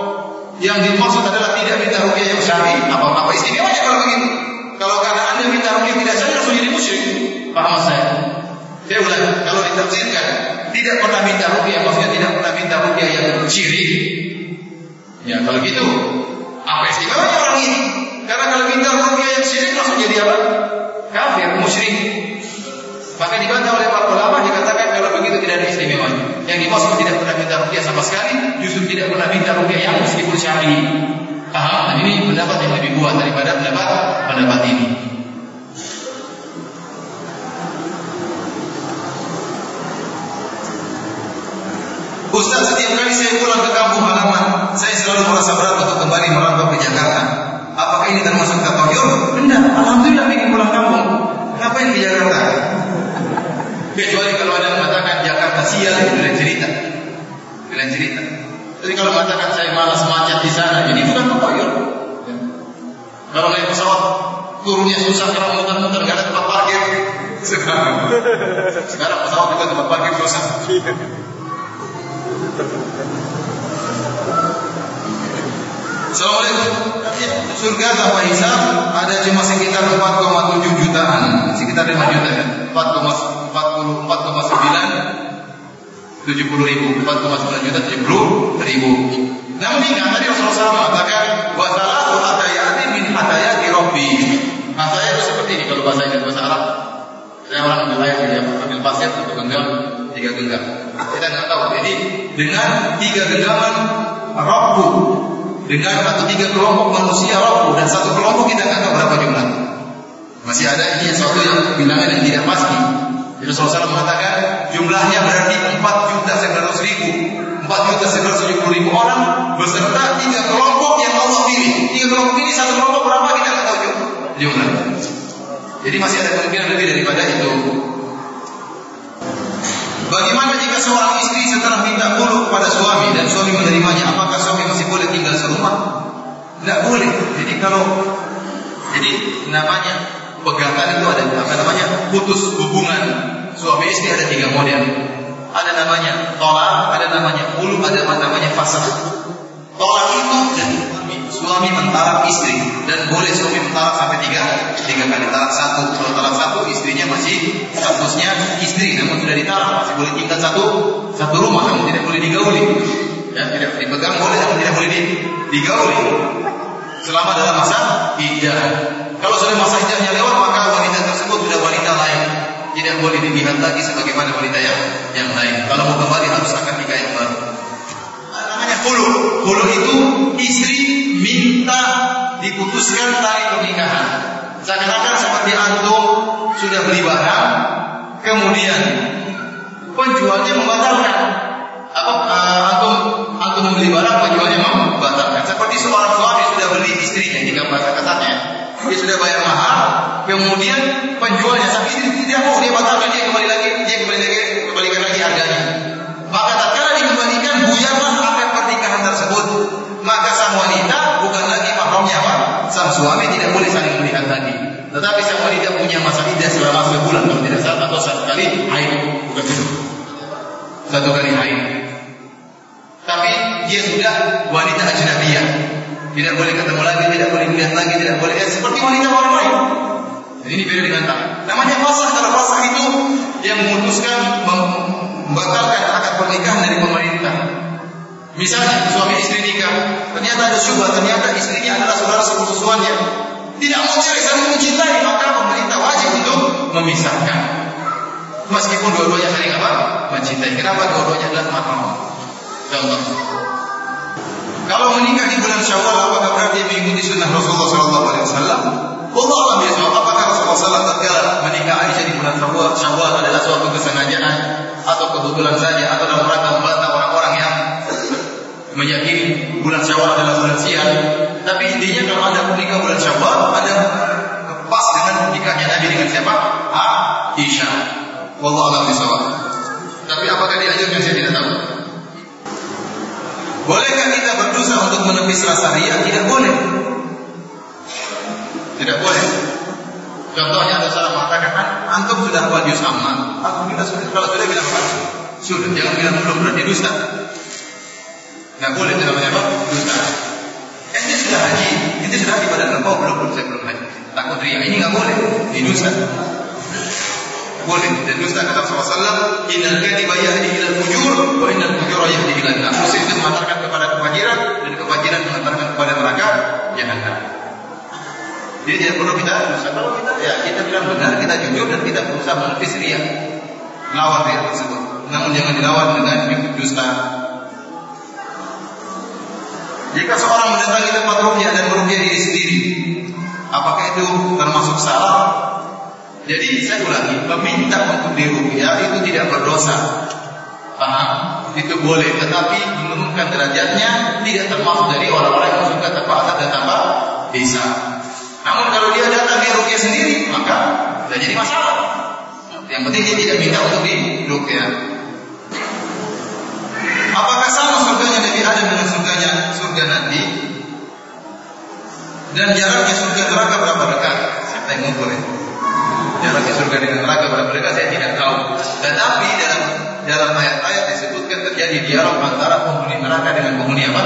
yang dimaksud adalah tidak minta rukyah yang syar'i? Apa apa istimewanya kalau begitu? Kalau karena anda minta rukyah tidak syar'i langsung jadi musyrik. Paham saya? Saya ulang, kalau ditafsirkan tidak pernah minta rukyah maksudnya tidak pernah minta rukyah yang syirik. Ya kalau gitu apa istimewanya orang ini? Karena kalau minta rukyah yang syirik langsung jadi apa? Kafir, musyrik. Maka dibantah oleh para ulama ada istimewanya. Yang dimaksud tidak pernah minta rukyah sama sekali, justru tidak pernah minta rukyah yang meskipun syar'i. Paham? Dan ini pendapat yang lebih kuat daripada pendapat pendapat ini. Ustaz setiap kali saya pulang ke kampung halaman, saya selalu merasa berat untuk kembali merantau ke Jakarta. Apakah ini termasuk tatoyur? Tidak. Alhamdulillah ingin pulang kampung. Ngapain ke Jakarta? Kecuali kalau ada yang mengatakan Jakarta sial, itu lain cerita. Lain cerita. Jadi kalau mengatakan saya malas macet di sana, jadi bukan tatoyur. Kalau naik pesawat turunnya susah karena muter-muter nggak ada tempat parkir. Sekarang, sekarang pesawat juga tempat parkir susah. Assalamualaikum. Surga tanpa hisab ada cuma sekitar 4,7 jutaan, sekitar 5 juta kan? 4,40 4,9 70 ribu 4,9 juta 70 ribu. Namun ingat tadi Rasulullah SAW mengatakan wa salatu hatayati min hatayati rabbi. Hataya itu seperti ini kalau bahasa Inggris bahasa Arab. Saya orang ambil air ya ambil pasir untuk genggam tiga genggam. Kita nggak tahu. Jadi dengan tiga genggaman Rabbu dengan atau tiga kelompok manusia Rabbu dan satu kelompok kita nggak tahu berapa jumlah. Masih ada ini sesuatu yang bilangan yang tidak pasti Rasulullah SAW mengatakan jumlahnya berarti 4 juta 900 ribu 4 juta 970 ribu orang beserta tiga kelompok yang Allah pilih tiga kelompok ini satu kelompok berapa kita nggak tahu jumlah jadi masih ada kemungkinan lebih daripada itu Bagaimana jika seorang istri setelah minta bulu kepada suami dan suami menerimanya, apakah suami masih boleh tinggal serumah? Tidak boleh. Jadi kalau jadi namanya pegatan itu ada apa namanya putus hubungan suami istri ada tiga model. Ada namanya tolak, ada namanya bulu, ada namanya fasad. Tolak itu suami, mentalak istri dan boleh suami mentalak sampai tiga tiga kali talak satu. Kalau talak satu istrinya masih statusnya istri, namun sudah ditalak masih boleh tinggal satu satu rumah, namun tidak boleh digauli. Ya, tidak dipegang boleh, namun tidak boleh digauli. Selama dalam masa iddah. Kalau sudah masa iddahnya lewat, maka wanita tersebut sudah wanita lain. Tidak boleh dilihat lagi sebagaimana wanita yang yang lain. Kalau mau kembali harus akan nikah yang baru. Namanya hulu. Hulu itu istri minta diputuskan tali pernikahan. Seakan-akan seperti antum sudah beli barang, kemudian penjualnya membatalkan. Apa uh, antum antum membeli barang, penjualnya membatalkan. Seperti seorang suami sudah beli istrinya, jika bahasa kasarnya, dia sudah bayar mahal, kemudian penjualnya tapi ini tidak mau dia batalkan dia kembali lagi, dia kembali lagi kembalikan lagi harganya. Maka tatkala dikembalikan buyarlah akad pernikahan tersebut. Maka sang wanita bukan lagi mahramnya apa? Sang suami tidak boleh saling melihat lagi. Tetapi sang wanita punya masa iddah selama sebulan kalau tidak salah atau satu kali haid, bukan itu. Satu kali haid. Tapi dia sudah wanita ajnabiyah. Tidak boleh ketemu lagi, tidak boleh melihat lagi, tidak boleh lihat seperti wanita orang lain. Ini beda dengan tak. Namanya fasah. Kalau fasah itu yang memutuskan membatalkan akad pernikahan dari pemerintah. Misalnya suami istri nikah, ternyata ada syubhat, ternyata istrinya adalah saudara sepusuannya. Tidak mau cerai, saling mencintai, maka pemerintah wajib untuk memisahkan. Meskipun dua-duanya saling apa? Mencintai. Kenapa dua-duanya adalah mahram? Contoh. Kalau menikah di bulan Syawal, apakah berarti mengikuti sunnah Rasulullah SAW? Allah alam ya apakah Rasulullah SAW tatkala menikah Aisyah di bulan Syawal, Syawal adalah suatu kesengajaan atau kebetulan saja atau dalam rangka membantah orang-orang yang meyakini bulan Syawal adalah bulan sial. Tapi intinya kalau Anda menikah bulan Syawal, Anda pas dengan nikahnya Nabi dengan siapa? Aisyah. Wallahu a'lam bishawab. Tapi apakah dianjurkan saya tidak tahu. Bolehkah kita berdosa untuk menepis rasa riya? Tidak boleh. Tidak boleh. Contohnya ada salah mengatakan, "An- antum sudah juz amma. Alhamdulillah sudah. Kalau sudah bilang apa? Sudah. Jangan bilang belum berarti dusta. Nggak boleh itu namanya apa? Dusta. Ente sudah haji, ente sudah haji pada oh belum belum saya belum haji. Takut ria. Ini nggak boleh. Ini dusta. Boleh. Dan dusta kata Rasulullah, Innal kadhiba yahdi ila al-fujur wa innal fujura yahdi ila an-nar. Dusta itu mengantarkan kepada kefajiran dan kefajiran mengantarkan kepada neraka jahanam. Jadi tidak perlu kita. Kalau kita ya kita bilang benar, kita jujur dan kita berusaha menepis ria. Lawan ria tersebut. Namun jangan dilawan dengan dusta. Jika seorang mendatangi tempat rukyah dan merukyah diri sendiri, apakah itu termasuk salah? Jadi saya ulangi, meminta untuk dirukyah itu tidak berdosa. Paham? Itu boleh, tetapi menurunkan derajatnya tidak termasuk dari orang-orang yang suka tanpa azab dan tanpa bisa. Namun kalau dia datang dirukyah sendiri, maka tidak jadi masalah. Yang penting dia tidak minta untuk dirukyah. Apakah sama surganya Nabi Adam dengan surganya surga nanti? Dan jaraknya surga neraka berapa dekat? Saya ngukur ya. Jaraknya surga dengan neraka berapa dekat saya tidak tahu. Tetapi dalam dalam ayat-ayat disebutkan terjadi dialog antara penghuni neraka dengan penghuni apa?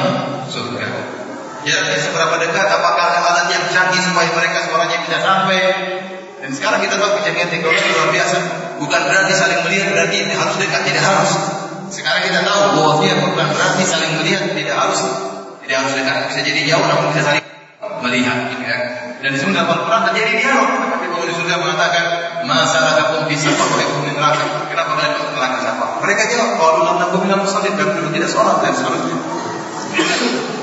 Surga. Jaraknya seberapa dekat? Apakah ada alat yang canggih supaya mereka suaranya bisa sampai? Dan sekarang kita tahu kecanggihan teknologi luar biasa. Bukan berarti saling melihat berarti harus dekat, tidak harus. Sekarang kita tahu bahwa dia bukan berarti saling melihat, tidak harus tidak harus dekat. Bisa jadi jauh namun bisa saling melihat. Ya. Dan di dalam Al-Quran terjadi dialog. Tapi penghuni surga mengatakan, masalah kampung bisa oleh penghuni neraka. Kenapa kalian masuk neraka siapa? Mereka jawab, kalau dalam nabi bilang musallin kami dulu tidak sholat dan seharusnya.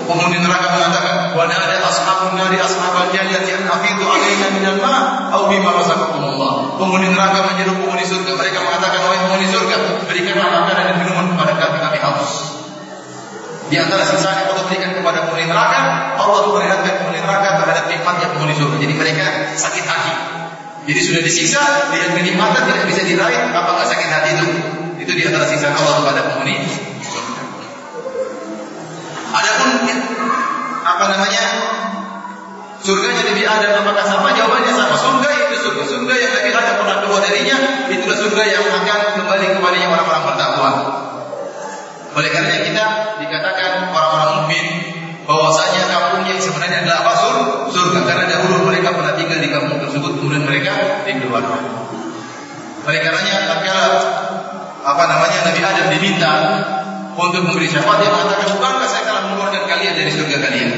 Penghuni neraka mengatakan, wa nada ashabun nari ashabal jannati an afidu alaina minal ma au bima razaqakumullah. Penghuni neraka menyeru penghuni surga, mereka mengatakan, wahai penghuni surga, berikanlah makanan dan minuman kepada kami, kami haus. Di antara sisanya Allah berikan kepada penghuni neraka, Allah memperingatkan penghuni neraka terhadap nikmatnya penghuni surga. Jadi mereka sakit hati. Jadi sudah disiksa, lihat kenikmatan tidak bisa diraih, apakah sakit hati itu? Itu di antara siksa Allah kepada penghuni Adapun apa namanya surganya Nabi Adam apakah sama? Jawabannya sama. Surga itu surga. Surga yang Nabi Adam pernah keluar darinya itulah surga yang akan kembali kepadanya orang-orang bertakwa. Oleh karena kita dikatakan orang-orang mukmin bahwasanya kampung yang sebenarnya adalah apa? Surga. Karena dahulu mereka pernah tinggal di kampung tersebut kemudian mereka dikeluarkan. Oleh karenanya tatkala apa namanya Nabi Adam diminta untuk memberi syafaat dia mengatakan bukankah saya telah mengeluarkan kalian dari surga kalian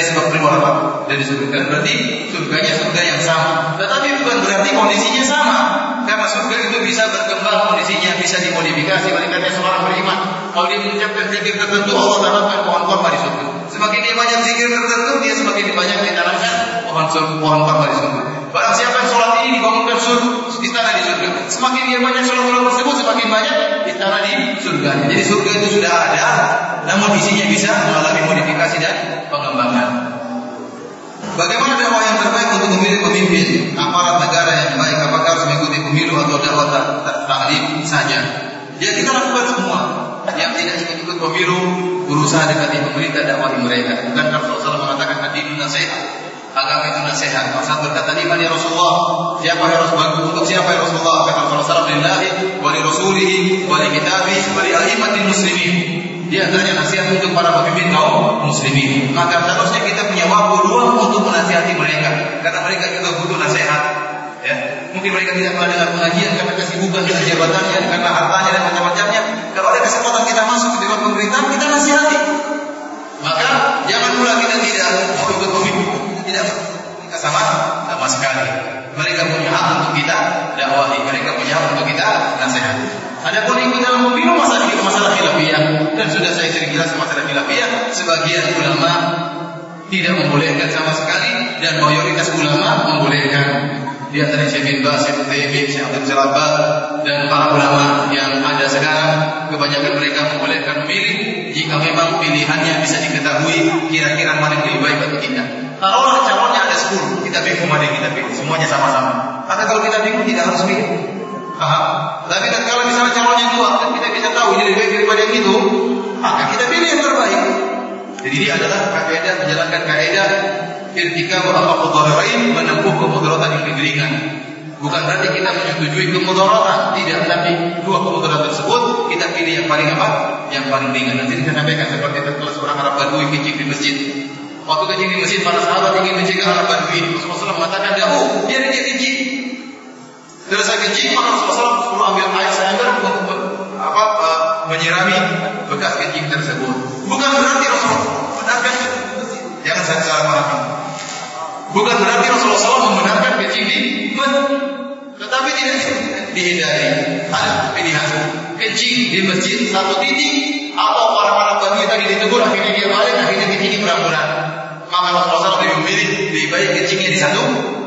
saya keluar apa dari surga berarti surganya surga yang sama. Tetapi bukan berarti kondisinya sama. Karena surga itu bisa berkembang kondisinya bisa dimodifikasi. Oleh karena seorang beriman kalau dia mengucapkan zikir tertentu Allah tanamkan pohon korma di surga. Semakin dia banyak zikir tertentu dia semakin banyak ditanamkan pohon korma di surga Barang siapa yang sholat ini dibangunkan surga, di tanah di surga. Semakin dia banyak sholat-sholat tersebut, semakin banyak di tanah di surga. Jadi surga itu sudah ada, namun isinya bisa mengalami modifikasi dan pengembangan. Bagaimana dakwah yang terbaik untuk memilih pemimpin aparat negara yang baik? Apakah harus mengikuti pemilu atau dakwah taklim saja? Ya kita lakukan semua. Yang tidak ikut-ikut pemilu berusaha dekati pemerintah dakwahi mereka. Bukan Rasulullah SAW mengatakan hadis nasihat agama itu nasihat. Masa berkata lima ya Rasulullah, siapa yang harus bantu untuk siapa ya Rasulullah? Kata Rasulullah lillahi wa li rasulihi wa li kitabi wa li a'immatil muslimin. Di antaranya nasihat untuk para pemimpin kaum muslimin. Maka seharusnya kita punya waktu luang untuk menasihati mereka karena mereka juga butuh nasihat. Ya, mungkin mereka tidak pernah dengar pengajian karena kesibukan dengan jabatannya, karena hartanya dan macam-macamnya. Kalau ada kesempatan kita masuk ke dewan pemerintahan, kita nasihati. Maka jangan pula kita tidak mau ikut pemimpin tidak kita sama sama sekali. Mereka punya hak untuk kita dakwahi, mereka punya hak untuk kita nasihat. Adapun ikut dalam pemilu masalah masalah khilafiyah dan sudah saya sering jelaskan masalah khilafiyah. Sebagian ulama tidak membolehkan sama sekali dan mayoritas ulama membolehkan. Di antara Syekh bin Bas, Syekh Syekh Abdul dan para ulama yang ada sekarang kebanyakan mereka membolehkan memilih jika memang pilihannya bisa diketahui kira-kira mana yang lebih baik bagi kita. Taruhlah calonnya ada 10, kita bingung mana yang kita pilih, semuanya sama-sama. Karena kalau kita bingung tidak harus pilih. Paham? Tapi kan kalau misalnya calonnya dua, kan kita bisa tahu ini lebih baik daripada yang itu, maka kita pilih yang terbaik. Jadi ini adalah kaidah menjalankan kaidah ketika apa lain menempuh kemudaratan yang ringan. Bukan berarti kita menyetujui kemudaratan, tidak. Tapi dua kemudaratan tersebut kita pilih yang paling apa? Yang paling ringan. Nanti saya sampaikan seperti kelas orang Arab Badui kencing di masjid. Waktu kencing di masjid, para sahabat ingin mencegah Arab Badui. Rasulullah mengatakan, jauh, biar dia kencing. Selesai kencing, maka Rasulullah suruh ambil air saya apa uh, menyirami bekas kencing tersebut. Bukan berarti Rasulullah membenarkan jangan saya salah paham. Bukan berarti Rasulullah SAW membenarkan kencing di tetapi tidak dihindari. Ada pilihan kencing di masjid satu titik atau tadi ditegur akhirnya dia balik akhirnya di berang Maka Rasulullah lebih memilih lebih baik kencingnya di satu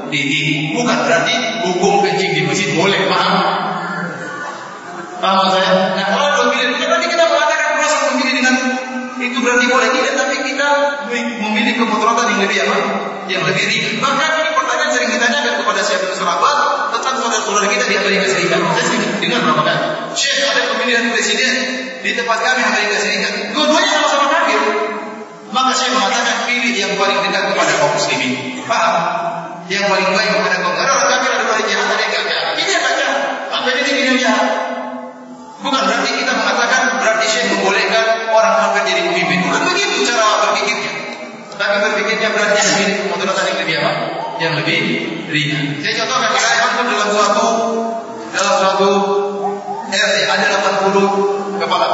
titik. Bukan berarti hukum kencing di masjid boleh paham. Paham saya? Nah kalau pilihan bukan berarti kita mengatakan proses memilih dengan itu berarti boleh tidak, tapi kita memilih kemudaratan yang lebih apa? Yang lebih ringan. Bahkan pertanyaan sering ditanyakan kepada Syekh bin Surabat tentang saudara-saudara kita di Amerika Serikat. Saya sering dengar kali. Syekh ada pemilihan presiden di tempat kami Amerika Serikat. Dua-duanya sama-sama kafir. Maka saya mengatakan pilih yang paling dekat kepada kaum muslimin. Paham? Yang paling baik kepada kaum karena orang kafir adalah jahat ada yang kafir. Ini jahat? Apa ini yang jahat? Bukan berarti kita mengatakan berarti Syekh membolehkan orang kafir jadi pemimpin. Bukan begitu cara berpikirnya. Tapi berpikirnya berarti ini kemudaratan yang lebih apa? Yang lebih ringan. Saya contohkan kita antum dalam suatu dalam suatu RT ada 80 kepala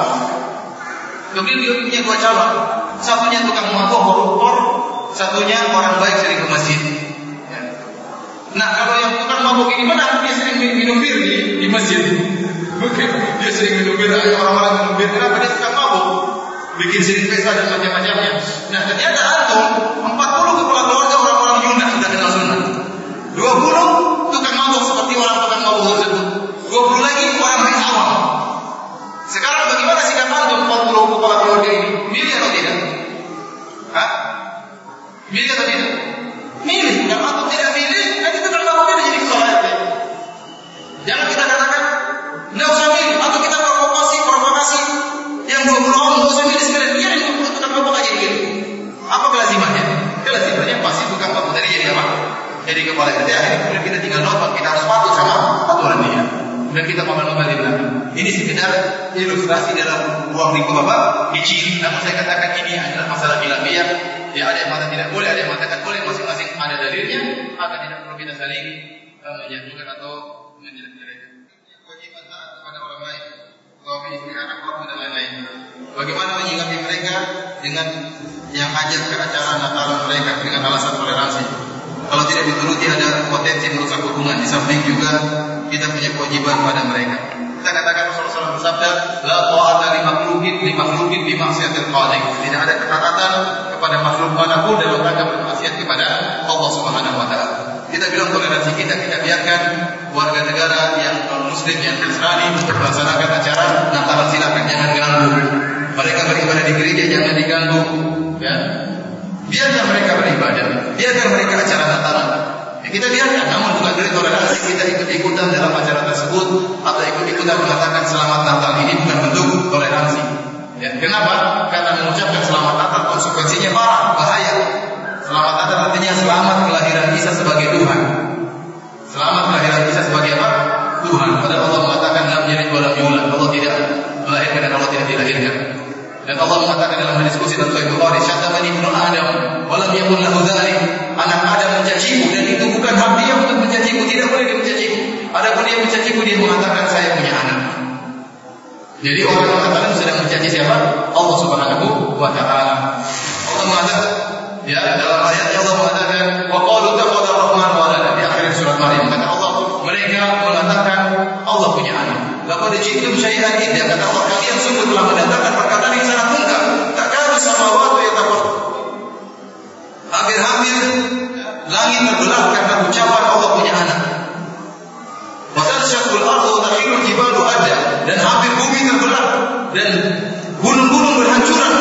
Kemudian dia punya dua calon. Satunya tukang mabuk koruptor, satunya orang baik sering ke masjid. Ya. Nah kalau yang tukang mabuk ini mana dia sering minum bir di, di masjid. Mungkin dia sering minum bir, orang-orang minum bir. Kenapa dia suka mabuk? Bikin sering pesta dan macam-macamnya. Nah ternyata antum 40 kepala keluarga orang-orang Yunani sudah kenal sunnah. 20 tukang mabuk seperti orang tukang mabuk tersebut. 20 lagi orang baik awam. Sekarang bagaimana sikap antum 40 kepala keluarga ini? Milih atau tidak? Hah? Milih atau tidak? Milih. Kalau antum tidak milih, nanti tukang mabuknya jadi kesolat. Jangan kita katakan tidak usah milih atau kita provokasi provokasi yang 20 orang tidak usah milih sekalian biar yang 20 tukang mabuk aja milih. Apa kelazimannya? Kelazimannya pasti tukang mabuk tadi jadi apa? Jadi kepala RT akhirnya kemudian kita tinggal nonton kita harus patuh sama aturan dia. Dan kita ngomong-ngomong di belakang. Ini sekedar ilustrasi dalam ruang lingkup apa? Kecil. Namun saya katakan ini adalah masalah ilmiah. Ya ada yang mengatakan tidak boleh, ada yang mengatakan boleh. Masing-masing ada dalilnya. Maka tidak perlu kita saling uh, atau menjelek-jelekan. Kewajiban kepada orang lain, suami istri anak waktu dan lain-lain. Bagaimana menyikapi mereka dengan yang ajak ke acara Natal mereka dengan alasan toleransi? Kalau tidak dituruti ada potensi merusak hubungan. Di samping juga kita punya kewajiban pada mereka. Kita katakan Rasulullah bersabda, La ta'ata li makhlukin li makhlukin bi maksiatil khaliq. Tidak ada ketaatan kepada makhluk mana pun dalam rangka bermaksiat kepada Allah Subhanahu wa taala. Kita bilang toleransi kita kita biarkan warga negara yang non muslim yang Nasrani melaksanakan acara Natal silakan jangan ganggu. Mereka beribadah di gereja jangan diganggu. Ya. Biarkan mereka beribadah, biarkan mereka acara Natal. Ya, kita biarkan, namun bukan dari toleransi kita ikut-ikutan dalam acara tersebut atau ikut-ikutan mengatakan selamat Natal ini bukan bentuk toleransi. Ya, kenapa? Karena mengucapkan selamat Natal konsekuensinya parah, bahaya. Selamat Natal artinya selamat kelahiran Isa sebagai Tuhan. Selamat kelahiran Isa sebagai apa? Tuhan. Padahal Allah mengatakan lam yalid wa lam yulad. Allah tidak melahirkan dan Allah tidak dilahirkan. Dan Allah mengatakan dalam hadis kursi dalam Sahih Bukhari, "Syatamani ibnu Adam, wa lam yakun lahu dzalik." Anak Adam mencaciku dan itu bukan hak dia untuk mencaciku, tidak boleh dia mencaciku. Adapun dia mencaciku dia mengatakan saya punya anak. Jadi orang yang mengatakan sedang mencaci siapa? Allah Subhanahu wa taala. Allah mengatakan ya dalam ayatnya Allah mengatakan wa qalu taqadar rahman walada di akhir surat Maryam kata Allah mereka mengatakan Allah punya anak. Laqad ji'tum syai'an idza kata Allah kalian sungguh telah mendatangkan perkataan yang sangat mungkar. Kala samawati yatafakkur. Hampir-hampir langit terbelah karena ucapan Allah punya anak. Wa tanshaqul ardu wa takhirul jibalu ada dan hampir bumi terbelah dan gunung-gunung berhancuran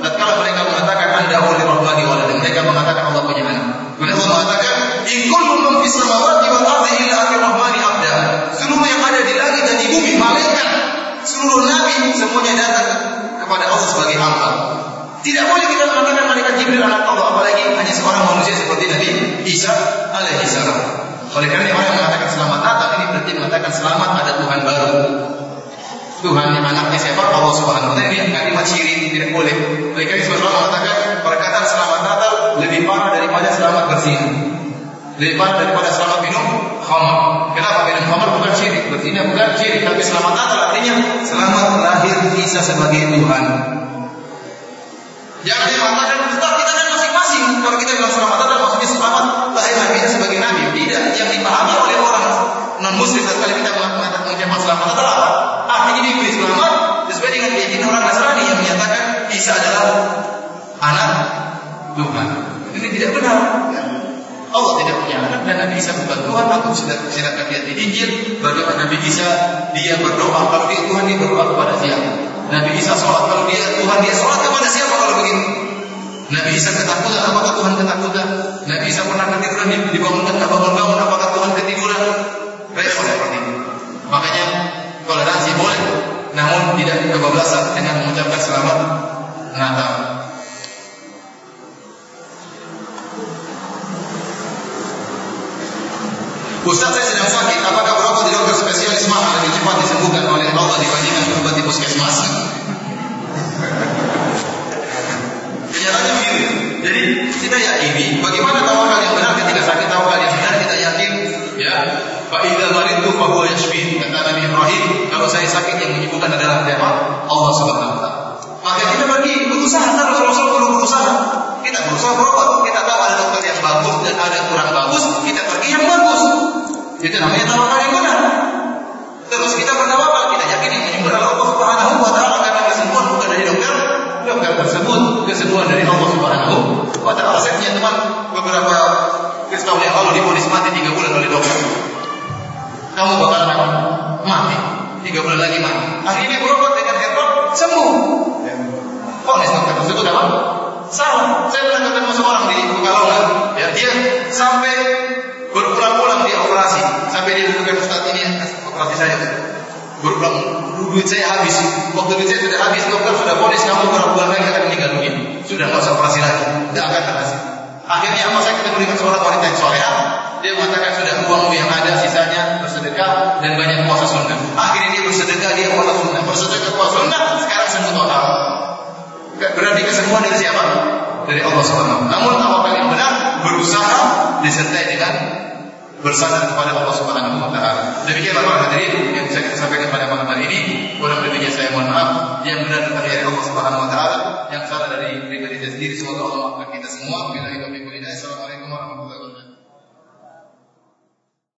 tatkala mereka mengatakan anda oleh rahmani walad mereka mengatakan Allah punya anak. Kemudian Allah mengatakan in kullu man fis samawati wal ardi illa atir rahmani abda. Seluruh yang ada di langit dan di bumi malaikat seluruh nabi semuanya datang kepada Allah sebagai hamba. Tidak boleh kita mengatakan malaikat Jibril anak Allah apalagi hanya seorang manusia seperti Nabi Isa alaihi salam. Oleh karena orang yang mengatakan selamat datang ini berarti mengatakan selamat ada Tuhan baru. Tuhan yang anaknya siapa? Allah Subhanahu wa taala. Ini kalimat syirik tidak boleh. Oleh karena itu mengatakan perkataan selamat Natal lebih parah daripada selamat berzina. Lebih parah daripada selamat minum khamr. Kenapa minum khamr bukan syirik? Berzina bukan syirik, tapi selamat Natal artinya selamat lahir Isa sebagai Tuhan. Jangan dia mengatakan, Ustaz kita kan masing-masing. Kalau kita bilang selamat Natal maksudnya selamat lahir Nabi Isa sebagai Nabi. Tidak, yang dipahami oleh orang non muslim kali kita mengatakan selamat Natal apa? Artinya dia beri selamat sesuai dengan keyakinan orang Nasrani yang menyatakan Isa adalah anak Tuhan. Ini tidak benar. Allah tidak punya anak dan Nabi Isa bukan Tuhan. Aku sudah silakan lihat di Injil bagaimana Nabi Isa dia berdoa kalau dia Tuhan dia berdoa kepada siapa? Nabi Isa sholat kalau dia Tuhan dia sholat kepada siapa kalau begitu? Nabi Isa ketakutan apakah Tuhan ketakutan? Nabi Isa pernah ketiduran dibangunkan tak bangun-bangun apakah Tuhan ketiduran? Repot seperti itu. Makanya toleransi boleh, namun tidak kebablasan dengan mengucapkan selamat Natal. Ustaz saya sedang sakit, apakah berobat di dokter spesialis mahal lebih cepat disembuhkan oleh Allah dibandingkan berobat di puskesmas? Kenyataannya begitu. Jadi kita yakini bagaimana tawakal yang benar ketika sakit tawakal yang benar kita yakin ya Fa idza maridtu fa huwa yashfin kata Nabi Ibrahim kalau saya sakit yang menyembuhkan adalah siapa? Allah Subhanahu wa taala. Maka kita pergi berusaha terus Rasul perlu berusaha. Kita berusaha berobat. Kita tahu ada dokter yang bagus dan ada kurang bagus. Kita pergi yang bagus. Itu namanya tawakal yang benar. Terus kita bertawakal, kita yakin yang menyembuhkan Allah Subhanahu wa taala karena kesembuhan bukan dari dokter, dokter tersebut kesembuhan dari Allah Subhanahu wa taala. Saya punya teman beberapa tahun yang lalu diponis mati tiga bulan oleh dokter. Kamu bakal mati tiga bulan lagi mati. Akhirnya berobat dengan herbal sembuh. Ponis dokter tersebut apa? Salah. Saya pernah ketemu seorang di Pekalongan. Ya, dia sampai berulang-ulang dia operasi sampai dia bukan Ustaz ini operasi saya. Berulang duit saya habis. Waktu duit saya sudah habis dokter sudah ponis kamu berapa bulan lagi akan meninggal dunia. Sudah nggak usah operasi lagi. Tidak akan berhasil akhirnya apa saya ketemu dengan seorang wanita yang soleha dia mengatakan sudah uangmu yang ada sisanya bersedekah dan banyak puasa sunnah. Akhirnya dia bersedekah dia puasa sunnah. Bersedekah puasa sunnah sekarang sembuh total. Berarti kesembuhan dari siapa? Dari Allah Subhanahu namun tawakal yang benar? Berusaha disertai dengan bersandar kepada Allah Subhanahu wa taala. Demikianlah para hadirin yang kita sampaikan pada malam hari ini. Kurang lebihnya saya mohon maaf. Yang benar dari Allah Subhanahu wa taala, yang salah dari pribadi saya sendiri semoga Allah maafkan kita semua. Bila itu Assalamualaikum warahmatullahi